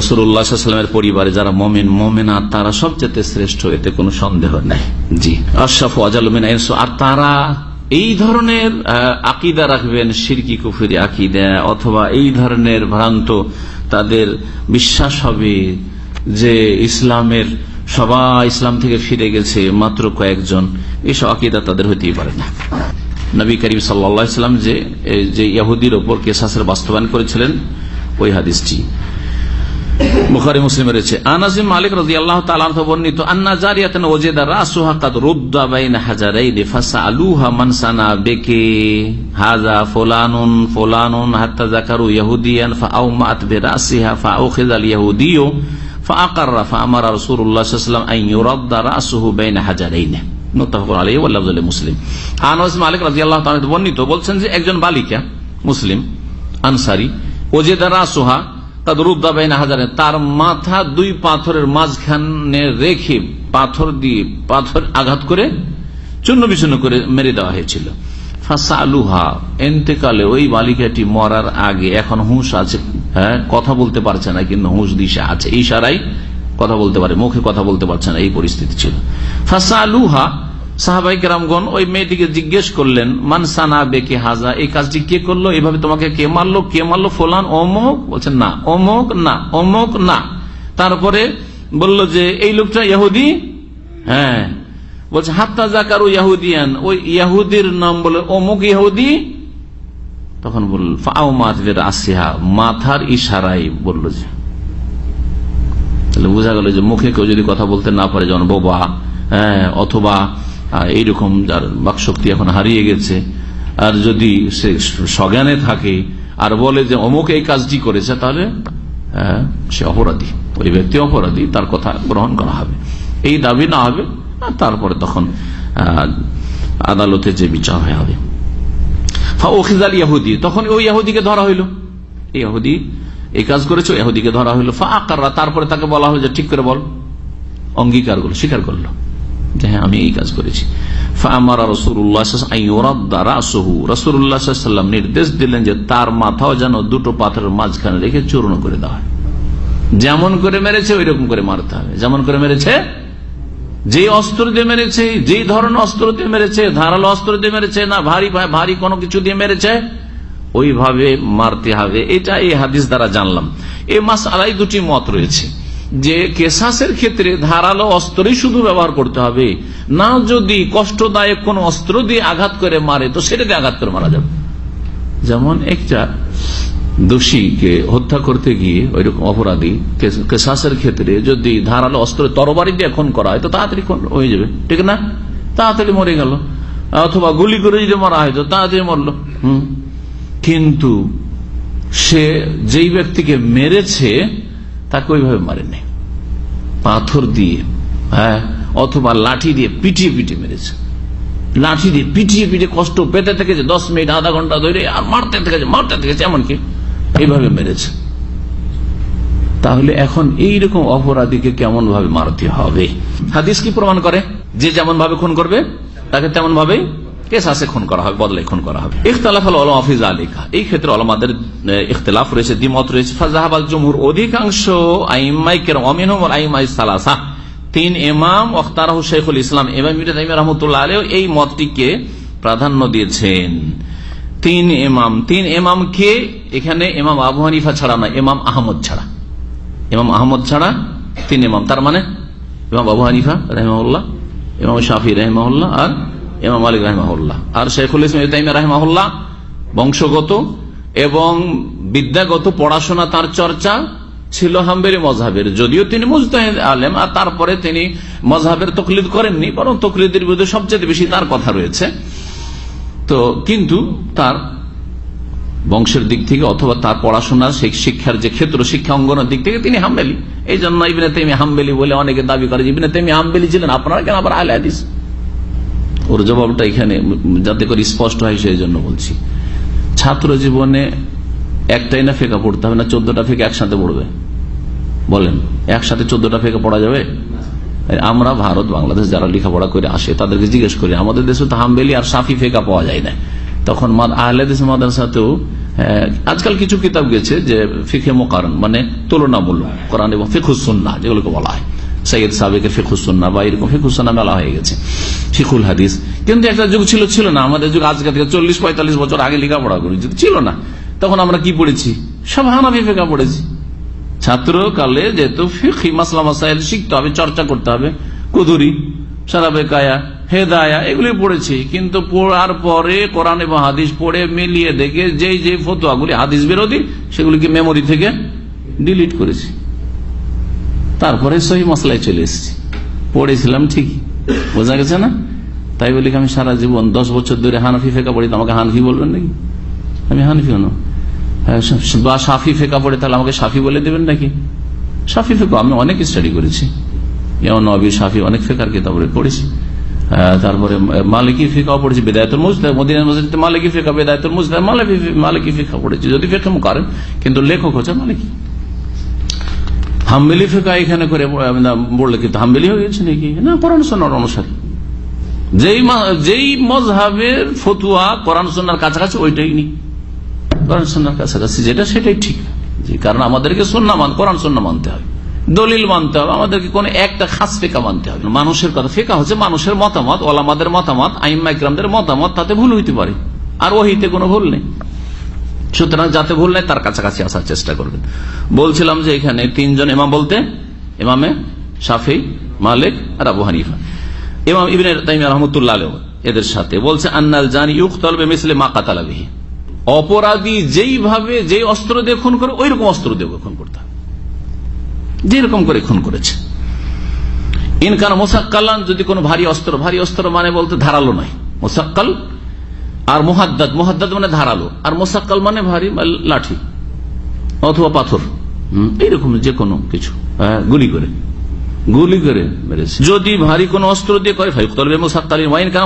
C: পরিবারে যারা মমিন মমিনা তারা সবচেয়ে শ্রেষ্ঠ, এতে কোনো সন্দেহ নেই। জি। আশরাফ আজালমিন আর তারা এই ধরনের আকিদা রাখবেন সিরকি কুফুরি আকিদা, অথবা এই ধরনের ভ্রান্ত তাদের বিশ্বাস হবে যে ইসলামের সবাই ইসলাম থেকে ফিরে গেছে, মাত্র কয়েকজন। এইসব আকিদা তাদের হইতেই পারে না। নবী করিম সাল্লাম যে যে ইয়াহুদির ওপর কেসাসের বাস্তবায়ন করেছিলেন, ওই হাদিসটি। বুখারি, মুসলিম রয়েছে মালিক আল্লাহ বর্ণিত ওজেদা বেকে হাজা ফোলানুন ফোলানুন فأقر فأمر رسول الله صلى الله عليه وسلم أن يرد رأسه بين حجرين মুত্তাফাক আলাইহি ওয়া লাফযুল মুসলিম আনাস মালিক রাদিয়াল্লাহু তাআলা বর্ণিত বলছেন যে একজন বালিকা মুসলিম আনসারী ওজেদা রাসুহা তার মাথা দুই পাথরের মাঝখানে রেখে পাথর দিয়ে পাথর আঘাত করে চূর্ণ বিচূর্ণ করে মেরে দেওয়া হয়েছিল ফাঁসা আলুহা এতেকালে ওই বালিকাটি মরার আগে এখন হুঁশ আছে হ্যাঁ কথা বলতে পারছে না, কিন্তু হুঁশ দিশা আছে। ইশারাই কথা বলতে পারে, মুখে কথা বলতে পারছে না, এই পরিস্থিতি ছিল। ফাঁসা আলুহা সাহাবাই কেরামগণ, ওই মেয়েটিকে জিজ্ঞেস করলেন মানসানা বেকে হাজা, এই কাজটি কে করল? এভাবে তোমাকে কে মারলো? কে মারলো? ফোলান, অমক? বলছেন, না, অমক না অমক, না। তারপরে বলল যে, এই লোকটা ইহুদি? হ্যাঁ। বলছে, হাত্তা জাকারু ইয়াহুদিয়ান ওই ইয়াহুদির নাম বলে, অমুক ইহুদি? তখন বলল ফাও আসিহা। মাথার ইশারাই বলল যে, তাহলে বোঝা গেল যে মুখে কেউ যদি কথা বলতে না পারে, যেমন বোবা হ্যাঁ অথবা এইরকম যার বাকশক্তি এখন হারিয়ে গেছে, আর যদি সে সজ্ঞানে থাকে, আর বলে যে অমুক এই কাজটি করেছে, তাহলে সে অপরাধী, ওই ব্যক্তি অপরাধী, তার কথা গ্রহণ করা হবে। এই দাবি না হবে তারপরে তখন আদালতে যে বিচার হয়ে হবে। ওখিজাল ইয়াহুদি। তখন ওই ইয়াহুদিকে ধরা হইল। ইয়াহুদি এই কাজ করেছে ইয়াহুদিকে ধরা হইল। ফা আকাররা তারপরে তাকে বলা হলো যে, ঠিক করে বল। অঙ্গীকার করল, স্বীকার করল যে হ্যাঁ আমি এই কাজ করেছি। রসুল্লাহাম নির্দেশ দিলেন যে, তার মাথাও যেন দুটো পাথরের মাঝখানে রেখে চূর্ণ করে দেওয়া হয়। যেমন করে মেরেছে ওই রকম করে মারতে হবে। যেমন করে মেরেছে যে অস্ত্র দিয়ে মেরেছে যেই ধরনের অস্ত্র দিয়ে মেরেছে, ধারালো অস্ত্র দিয়ে মেরেছে, না ভারী ভারী কোনো কিছু দিয়ে মেরেছে, ওইভাবে মারতে হবে। এটা এই হাদিস দ্বারা জানলাম। এ মাস আলাই দুটি মত রয়েছে। যে কেসাসের ক্ষেত্রে ধারালো অস্ত্রই শুধু ব্যবহার করতে হবে। না যদি কষ্টদায়ক কোন অস্ত্র দিয়ে আঘাত করে মারে, তো সেটা দিয়ে আঘাত করে মারা যাবে। যেমন একটা দোষীকে হত্যা করতে গিয়ে ওই রকম অপরাধী কেসাসের ক্ষেত্রে যদি ধারালো অস্ত্র তরবারি দিয়ে খুন করা হয়, তো তাড়াতাড়ি হয়ে যাবে। ঠিক না? তাড়াতাড়ি মরে গেল। অথবা গুলি করে যদি মারা হয়, তো তাড়াতাড়ি মরলো। কিন্তু সে যেই ব্যক্তিকে মেরেছে, তাকে ওইভাবে মারেনি। পাথর দিয়ে হ্যাঁ? অথবা লাঠি দিয়ে পিটিয়ে পিটিয়ে মেরেছে। লাঠি দিয়ে পিটিয়ে পিটিয়ে কষ্ট পেতে থেকেছে, দশ মিনিট, আধা ঘণ্টা ধরে, আর মারতে থেকেছে মারতে থেকেছে, এমনকি এইভাবে মেরেছে। তাহলে এখন এইরকম অপরাধীকে কেমন ভাবে মারতে হবে? হাদিস কি প্রমাণ করে? যে যেমন ভাবে খুন করবে, তাকে তেমন ভাবেই কেসাসে খুন করা হবে, বদলে খুন করা হবে। আল এই ক্ষেত্রে ইখতলাফ রয়েছে, দ্বিমত রয়েছে। ফাজাহাবাল জমহুর অধিকাংশ আইমাই সালাসা। তিন ইমাম অখতারাহ শেখুল ইসলাম এমাম আলী এই মতটিকে প্রাধান্য দিয়েছেন। তিন এমাম তিন এমাম কে এখানে এমাম আবু হানিফা ছাড়া না এমাম আহমদ ছাড়া। এমাম আহমদ ছাড়া তিন এমাম তার মানে ইমাম আবু হানিফা রহমাউল্লাহ ইমাম শাফি রহমাউল্লাহ আর ইমাম মালিক রাহমাহুল্লাহ। আর শেখুল ইসলাম রাহমাহুল্লাহ বংশগত এবং বিদ্যাগত পড়াশোনা, তার চর্চা ছিল হাম্বেরি মজাহের যদিও তিনি মুজতাহিদ আলেম, আর তারপরে তিনি মজাহের তকলিদ করেননি, বরং তকলিদের বিরুদ্ধে সবচেয়ে বেশি তার কথা রয়েছে। তো কিন্তু তার বংশের দিক থেকে অথবা তার পড়াশোনার শিক্ষার যে ক্ষেত্র, শিক্ষা অঙ্গনের দিক থেকে তিনি হামবেলি। এই জন্য ইবিনে তেমি হামবেলি বলে অনেকে দাবি করে ইবিনে তেমি হামবেলি ছিলেন, আপনারা কেন আবার আলে হাদিস? ওর জবাবটা এখানে যাতে করে স্পষ্ট হয় সেই জন্য বলছি। ছাত্র জীবনে একটাই না ফেঁকা পড়তে হবে, না চোদ্দটা ফেঁকে একসাথে পড়বে? বলেন, একসাথে চোদ্দটা ফেঁকে পড়া যাবে? আমরা ভারত, বাংলাদেশ যারা লেখাপড়া করে আসে, তাদেরকে জিজ্ঞেস করি, আমাদের দেশে তো হামবেলি আর সাফি ফেঁকা পাওয়া যায় না। তখন আহলেদেশ মাদ্রাসাতেও আজকাল কিছু কিতাব গেছে যে ফিখে মোকারণ মানে তুলনামূলক, কোরআন এবং ফিখুসন্না যেগুলোকে বলা হয়। সৈয়দ সাবেকের ফিকুসন্না বা এরকম ফিকুসন্না মেলা হয়ে গেছে ফিকুল হাদিস। কিন্তু একটা যুগ ছিল ছিল না। আমাদের যুগ আজকে থেকে চল্লিশ পঁয়তাল্লিশ বছর আগে লেখাপড়া করেছি ছিল না। তখন আমরা কি পড়েছি? সব হানাফি ফেকা পড়েছি। ছাত্র কালে যেহেতু ফিকি মাসলা মাসাইল শিখতে হবে, চর্চা করতে হবে। কুদুরি, সারাবে কায়া, হেদায়া, এগুলি পড়েছি। কিন্তু পড়ার পরে কোরআন এবং হাদিস পড়ে মিলিয়ে দেখে যেই যে ফতোয়াগুলি হাদিস বিরোধী, সেগুলিকে মেমোরি থেকে ডিলিট করেছি। তারপরে সহি মশলায় চলে এসেছি। পড়েছিলাম ঠিকই। বোঝা গেছে না? তাই বলি আমি সারা জীবন দশ বছর ধরে হানফি ফেঁকা পড়ি আমাকে হানফি বলবেন নাকি? আমি হানফি হন বা সাফি ফেকা পড়ে, তাহলে আমাকে সাফি বলে দেবেন নাকি? সাফি ফেকা, আমি অনেক স্টাডি করেছি। যেমন নবী, সাফি, অনেক ফেকার কিতাব পড়েছি। তারপরে মালিকী ফিকাও পড়েছি, বেদায়তুল মুজদা মদিনা মসজিদ মালিকি ফিকা, বেদায়তুল মুজদা মালিকি ফিকা পড়েছি। যদি ফেকা করেন, কিন্তু লেখক হচ্ছে মালিকি। হাম্বেলি ফেকা এখানে করে বললে কিন্তু হাম্বেলি হয়ে গেছে নাকি? না, কোরআন সোনার অনুসারে। যেই যেই মজহাবের ফতুয়া কোরআন সোনার কাছাকাছি, ওইটাই নি কোরআন সোনার কাছাকাছি, যেটা সেটাই ঠিক। কারণ আমাদেরকে সন্না কোরআন সন্না মানতে দলিল মানতে হবে, আমাদেরকে কোন একটা খাস ফেকা মানতে হবে মানুষের কথা, ফেকা হচ্ছে মানুষের মতামত, ওলামাদের মতামত আইমাইকরামদের মতামত, তাতে ভুল হইতে পারে। আর ওহিতে কোনো ভুল নেই। সুতরাং যাতে ভুল নেই, তার কাছাকাছি আসার চেষ্টা করবেন। বলছিলাম যে এখানে তিনজন এমাম বলতে এমামে সাফি মালিক আর আবু হানিফা। ইমাম ইবিন রহমতুল্লাহ এদের সাথে। বলছে, আন্নাল জানি ইউকতলবে মিসলে মা কাতালাবিহি অপরাধী যেইভাবে যে অস্ত্র দিয়ে খুন করে ওই রকম অস্ত্র দিয়ে খুন করতে হবে যেরকম করে খুন করেছে। ইনকান মোসাক্কালান, যদি কোনো ভারী অস্ত্র ভারী অস্ত্র মানে বলতে ধারালো নয়। মোসাক্কাল আর মোহাদ্দাদ মোহাদ্দাদ মানে ধারালো, আর মোসাক্কাল মানে ভারী লাঠি অথবা পাথর। এইরকম যে কোনো কিছু গুলি করে। গুলি করে মেরেছে। যদি ভারী কোন অস্ত্র দিয়ে করে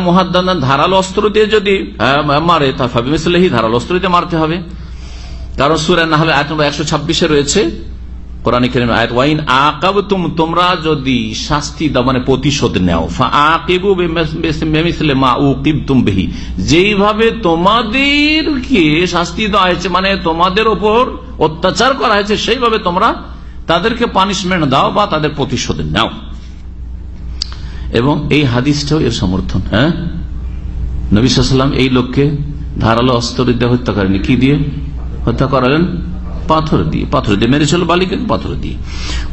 C: মুহাদ্দান ধারালো অস্ত্র দিয়ে যদি মারে, তা ধারালো অস্ত্র দিয়ে মারতে হবে। কারণ সুরা না হলে আয়াত নম্বর একশো ছাব্বিশে রয়েছে তোমরা যদি শাস্তি মানে প্রতিশোধ নেও তুম বেহি যেইভাবে তোমাদেরকে শাস্তি দেওয়া হয়েছে মানে তোমাদের ওপর অত্যাচার করা হয়েছে, সেইভাবে তোমরা তাদেরকে পানিশমেন্ট দাও বা তাদের প্রতিশোধ নাও। এবং এই হাদিসটাও এর সমর্থন হ্যাঁ? নবী সাল্লাম এই লোককে ধারালো অস্ত্র দিয়ে হত্যা করেনি কি দিয়ে? হত্যা করালেন? পাথর দিয়ে। পাথর দিয়ে মেরেছিল বালিকে পাথর দিয়ে।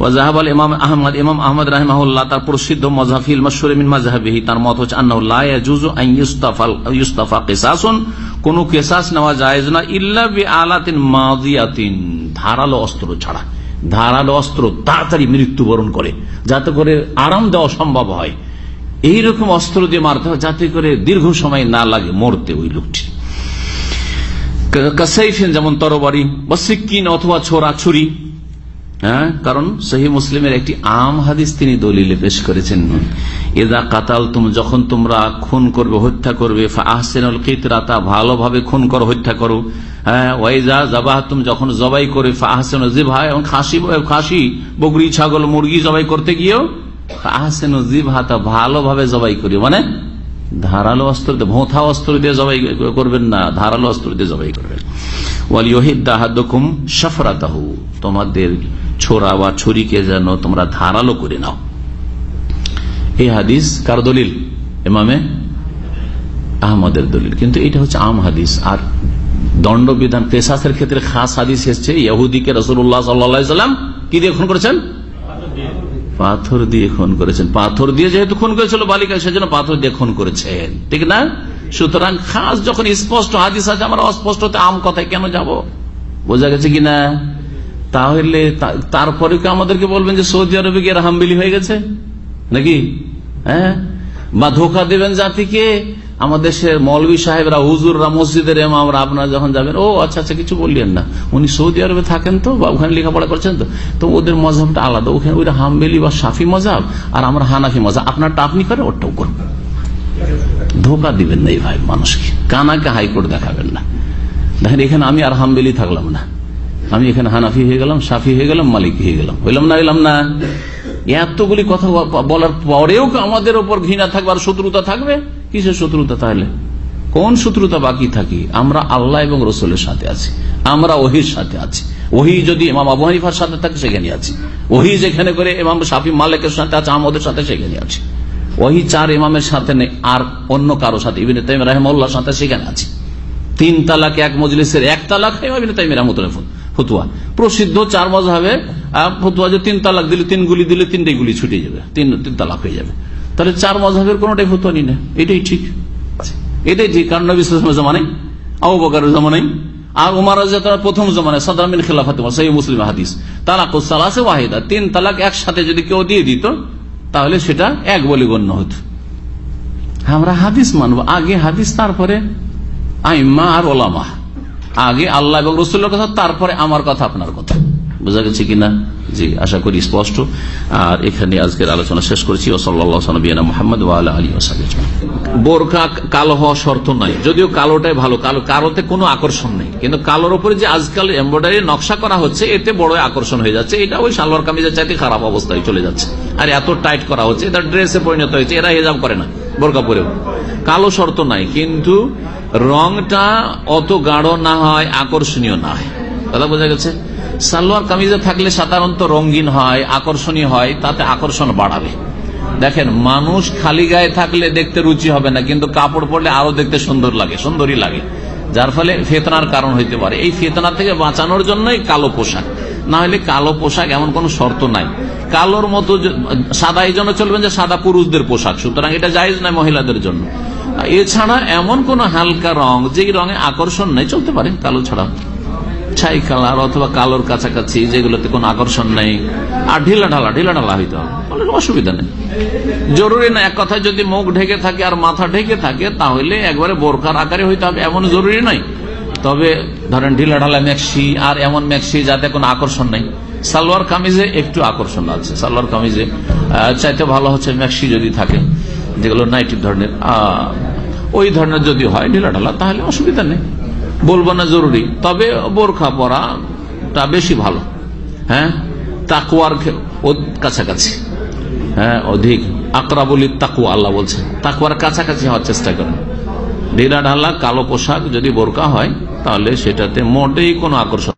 C: ওয়াজাহাবাল ইমাম আহমদ ইমাম আহমদ রাহিমাহুল্লাহ তার প্রসিদ্ধ মজাফিল মশরিমিন মাজাহাবিহি তার মত হচ্ছে আন্নাউল্লাহ ইয়াজুজু আন ইউস্তাফাল, ইউস্তাফা কিসাসুন। কোন কেসাস নেওয়া জায়েজ না, ইল্লা বি আলাতিন মাদিয়াতিন ধারালো অস্ত্র ছাড়া। ধারালো অস্ত্র তাড়াতাড়ি মৃত্যুবরণ করে, যাতে করে আরাম দেওয়া সম্ভব হয়। এই রকম অস্ত্র দিয়ে মারতে হয় যাতে করে দীর্ঘ সময় না লাগে মরতে ওই লোকটি। কাসাইফেন যেমন তরবারি, বা সিকিন অথবা ছোড়া ছুরি হ্যাঁ? কারণ সহি মুসলিমের একটি আম হাদিস তিনি দলিলে পেশ করেছেন। এদা কাতাল তুম যখন তোমরা খুন করবে, হত্যা করবে আহসেনুল ভালোভাবে খুন করো, হত্যা করো। হ্যাঁ যখন জবাই করে খাসি খাসি ছাগল, মুরগি জবাই করতে গিয়েও ভালোভাবে জবাই করি মানে ধারালো অস্ত্র দিয়ে, ভোঁথা অস্ত্র দিয়ে জবাই করবেন না, ধারালো অস্ত্র দিয়ে জবাই করবেন। ওয়াল ইহিদাহাদুম সফরাতাহু তোমাদের ছোড়া বা ছুরিকে যেন তোমরা ধারালো করে নাও। এই হাদিস কার দলিল? এমামে আহমদের দলিল। কিন্তু এটা হচ্ছে আম হাদিস। আর দণ্ডবিধান পেশাসের ক্ষেত্রে খাস হাদিস এসছে, ইহুদিকে রসুল্লাহ সাল্লাম কি দিয়ে খুন করেছেন? পাথর দিয়ে খুন করেছেন। পাথর দিয়ে যেহেতু খুন করেছিল বালিকা, সেজন্য পাথর দিয়ে খুন করেছেন। ঠিক না? সুতরাং খাস যখন স্পষ্ট হাদিস আছে, আমরা অস্পষ্ট আম কথায় কেন যাব? বোঝা গেছে কিনা? তাহলে তারপরে কি আমাদেরকে বলবেন যে সৌদি আরবে গিয়ে হামবিলি হয়ে গেছে? নাকি? হ্যাঁ? বা ধোকা দেবেন জাতিকে? আমাদের দেশের মৌলবী সাহেবরা, হুজুররা, মসজিদের আমরা আপনারা যখন যাবেন, ও আচ্ছা আচ্ছা কিছু বললেন না। উনি সৌদি আরবে থাকেন তো, বা ওখানে লেখাপড়া করছেন তো। তো ওদের মজাবটা আলাদা। ওখানে ওইটা হামবেলি বা সাফি মজাব আর আমরা হানাফি মজাব। আপনারটা আপনি করে ওটাও করবেন ধোকা দিবেন না এই ভাই মানুষকে। কানাকে হাইকোর্ট দেখাবেন না। দেখেন, এখানে আমি আর হামবেলি থাকলাম না। আমি এখানে হানাফি হয়ে গেলাম, সাফি হয়ে গেলাম, মালিক হয়ে গেলাম। হইলাম না হইলাম না। এতগুলি কথা বলার পরেও আমাদের ওপর ঘৃণা থাকবে আর শত্রুতা থাকবে? কিসের শত্রুতা তাহলে? কোন শত্রুতা বাকি থাকি? আমরা আল্লাহ এবং রসুলের সাথে আছি। আমরা ওহির সাথে আছি। ওহি যদি ইমাম আবু হানিফার সাথে থাকে, সেখানে আছি। ওহি যেখানে করে ইমাম সাফি মালিকের সাথে আছে, আমাদের সাথে সেখানে আছি। ওহি চার ইমামের সাথে নেই, আর অন্য কারও সাথে। ইবিন তাইম রাহমুল্লাহর সাথে সেখানে আছি। তিন তালাক এক মজলিসের এক তালাক ইবিন তাইম রহমতুল্লাহ ফতুয়া। প্রসিদ্ধ চার মজাবে ফতুয়া যে তিন তালাক দিলে তিন গুলি দিলে তিনটাই গুলি ছুটে যাবে, তিন তিন তালাক হয়ে যাবে। তাহলে চার মজাবের কোনটাই ফতুয়া নি না, এটাই ঠিক। এটাই ঠিক, কারণ নবী জমানাই, আবু বকারের জমানাই, আর উমার প্রথম জমানায় সদামিন খেলাফাতে মুসলিম হাদিস। তালাক সালাসে ওয়াহিদা, তিন তালাক একসাথে যদি কেউ দিয়ে দিত, তাহলে সেটা এক বলে গণ্য হতো। আমরা হাদিস মানব, আগে হাদিস, তারপরে আইম্মা আর ওলামা। আগে আল্লাহ এবং রসুল্লের কথা, তারপরে আমার কথা আপনার কথা। বোঝা গেছে কিনা? জি, আশা করি স্পষ্ট। আর এখানে আজকের আলোচনা শেষ করেছি। ও সাল্লাহ মোহাম্মদ আলী বোরকা কালো হওয়া শর্ত নাই। যদিও কালোটাই ভালো, কালো কালোতে কোনো আকর্ষণ নেই। কিন্তু কালোর উপরে যে আজকাল এমব্রয়ডারি নকশা করা হচ্ছে, এতে বড় আকর্ষণ হয়ে যাচ্ছে। এটা ওই সালোয়ার কামিজের চাইতে খারাপ অবস্থায় চলে যাচ্ছে। আর এত টাইট করা হচ্ছে, এটা ড্রেসে পরিণত হয়েছে, এরা হেজাব করে না। বোরকা পরেও কালো শর্ত নাই, কিন্তু রংটা অত গাঢ় না হয়, আকর্ষণীয় না হয়। কথা বোঝা গেছে, সালোয়ার কামিজে থাকলে সাধারণত রঙিন হয়, আকর্ষণীয় হয়, তাতে আকর্ষণ বাড়াবে। দেখেন, মানুষ খালি গায়ে থাকলে দেখতে রুচি হবে না, কিন্তু কাপড় পরলে আরও দেখতে সুন্দর লাগে, সুন্দরই লাগে। যার ফলে ফেতনার কারণ হইতে পারে। এই ফেতনা থেকে বাঁচানোর জন্যই কালো পোশাক। না হলে কালো পোশাক এমন কোন শর্ত নাই। কালোর মতো সাদা, এই জন্য চলবেন যে সাদা পুরুষদের পোশাক। সুতরাং এটা জায়জ নয় মহিলাদের জন্য। এছাড়া এমন কোন হালকা রং যে রঙে আকর্ষণ নেই, চলতে পারে। কালো ছাড়া ছাই কালার অথবা কালোর কাছাকাছি, যেগুলোতে কোনো আকর্ষণ নেই। আর ঢিলা ঢালা ঢিলা ঢালা হইতে হবে। অসুবিধা নেই। জরুরি না, এক কথায় যদি মুখ ঢেকে থাকে আর মাথা ঢেকে থাকে, তাহলে একবারে বোরকার আকারে হইতে হবে। এমন জরুরি নয়। তবে ধরেন ঢিলা ঢালা ম্যাক্সি আর এমন ম্যাক্সি যাতে কোনো আকর্ষণ নেই। সালোয়ার কামিজে একটু আকর্ষণ আছে। সালোয়ার কামিজে চাইতে ভালো হচ্ছে ম্যাক্সি যদি থাকে, যেগুলো নাইটি ধরনের। ওই ধরনের যদি হয় ঢিলা ঢালা, তাহলে অসুবিধা নেই। বলব না জরুরি। তবে বোরখা পরাটা বেশি ভালো। হ্যাঁ? তাকুয়ার কাছাকাছি। হ্যাঁ অধিক। আকরাবলি তাকুয়া আল্লাহ বলছে। তাকুয়ার কাছাকাছি হওয়ার চেষ্টা করেন। ঢিলা ঢালা কালো পোশাক যদি বোরকা হয় তাহলে সেটাতে মোটেই কোনো আকর্ষণ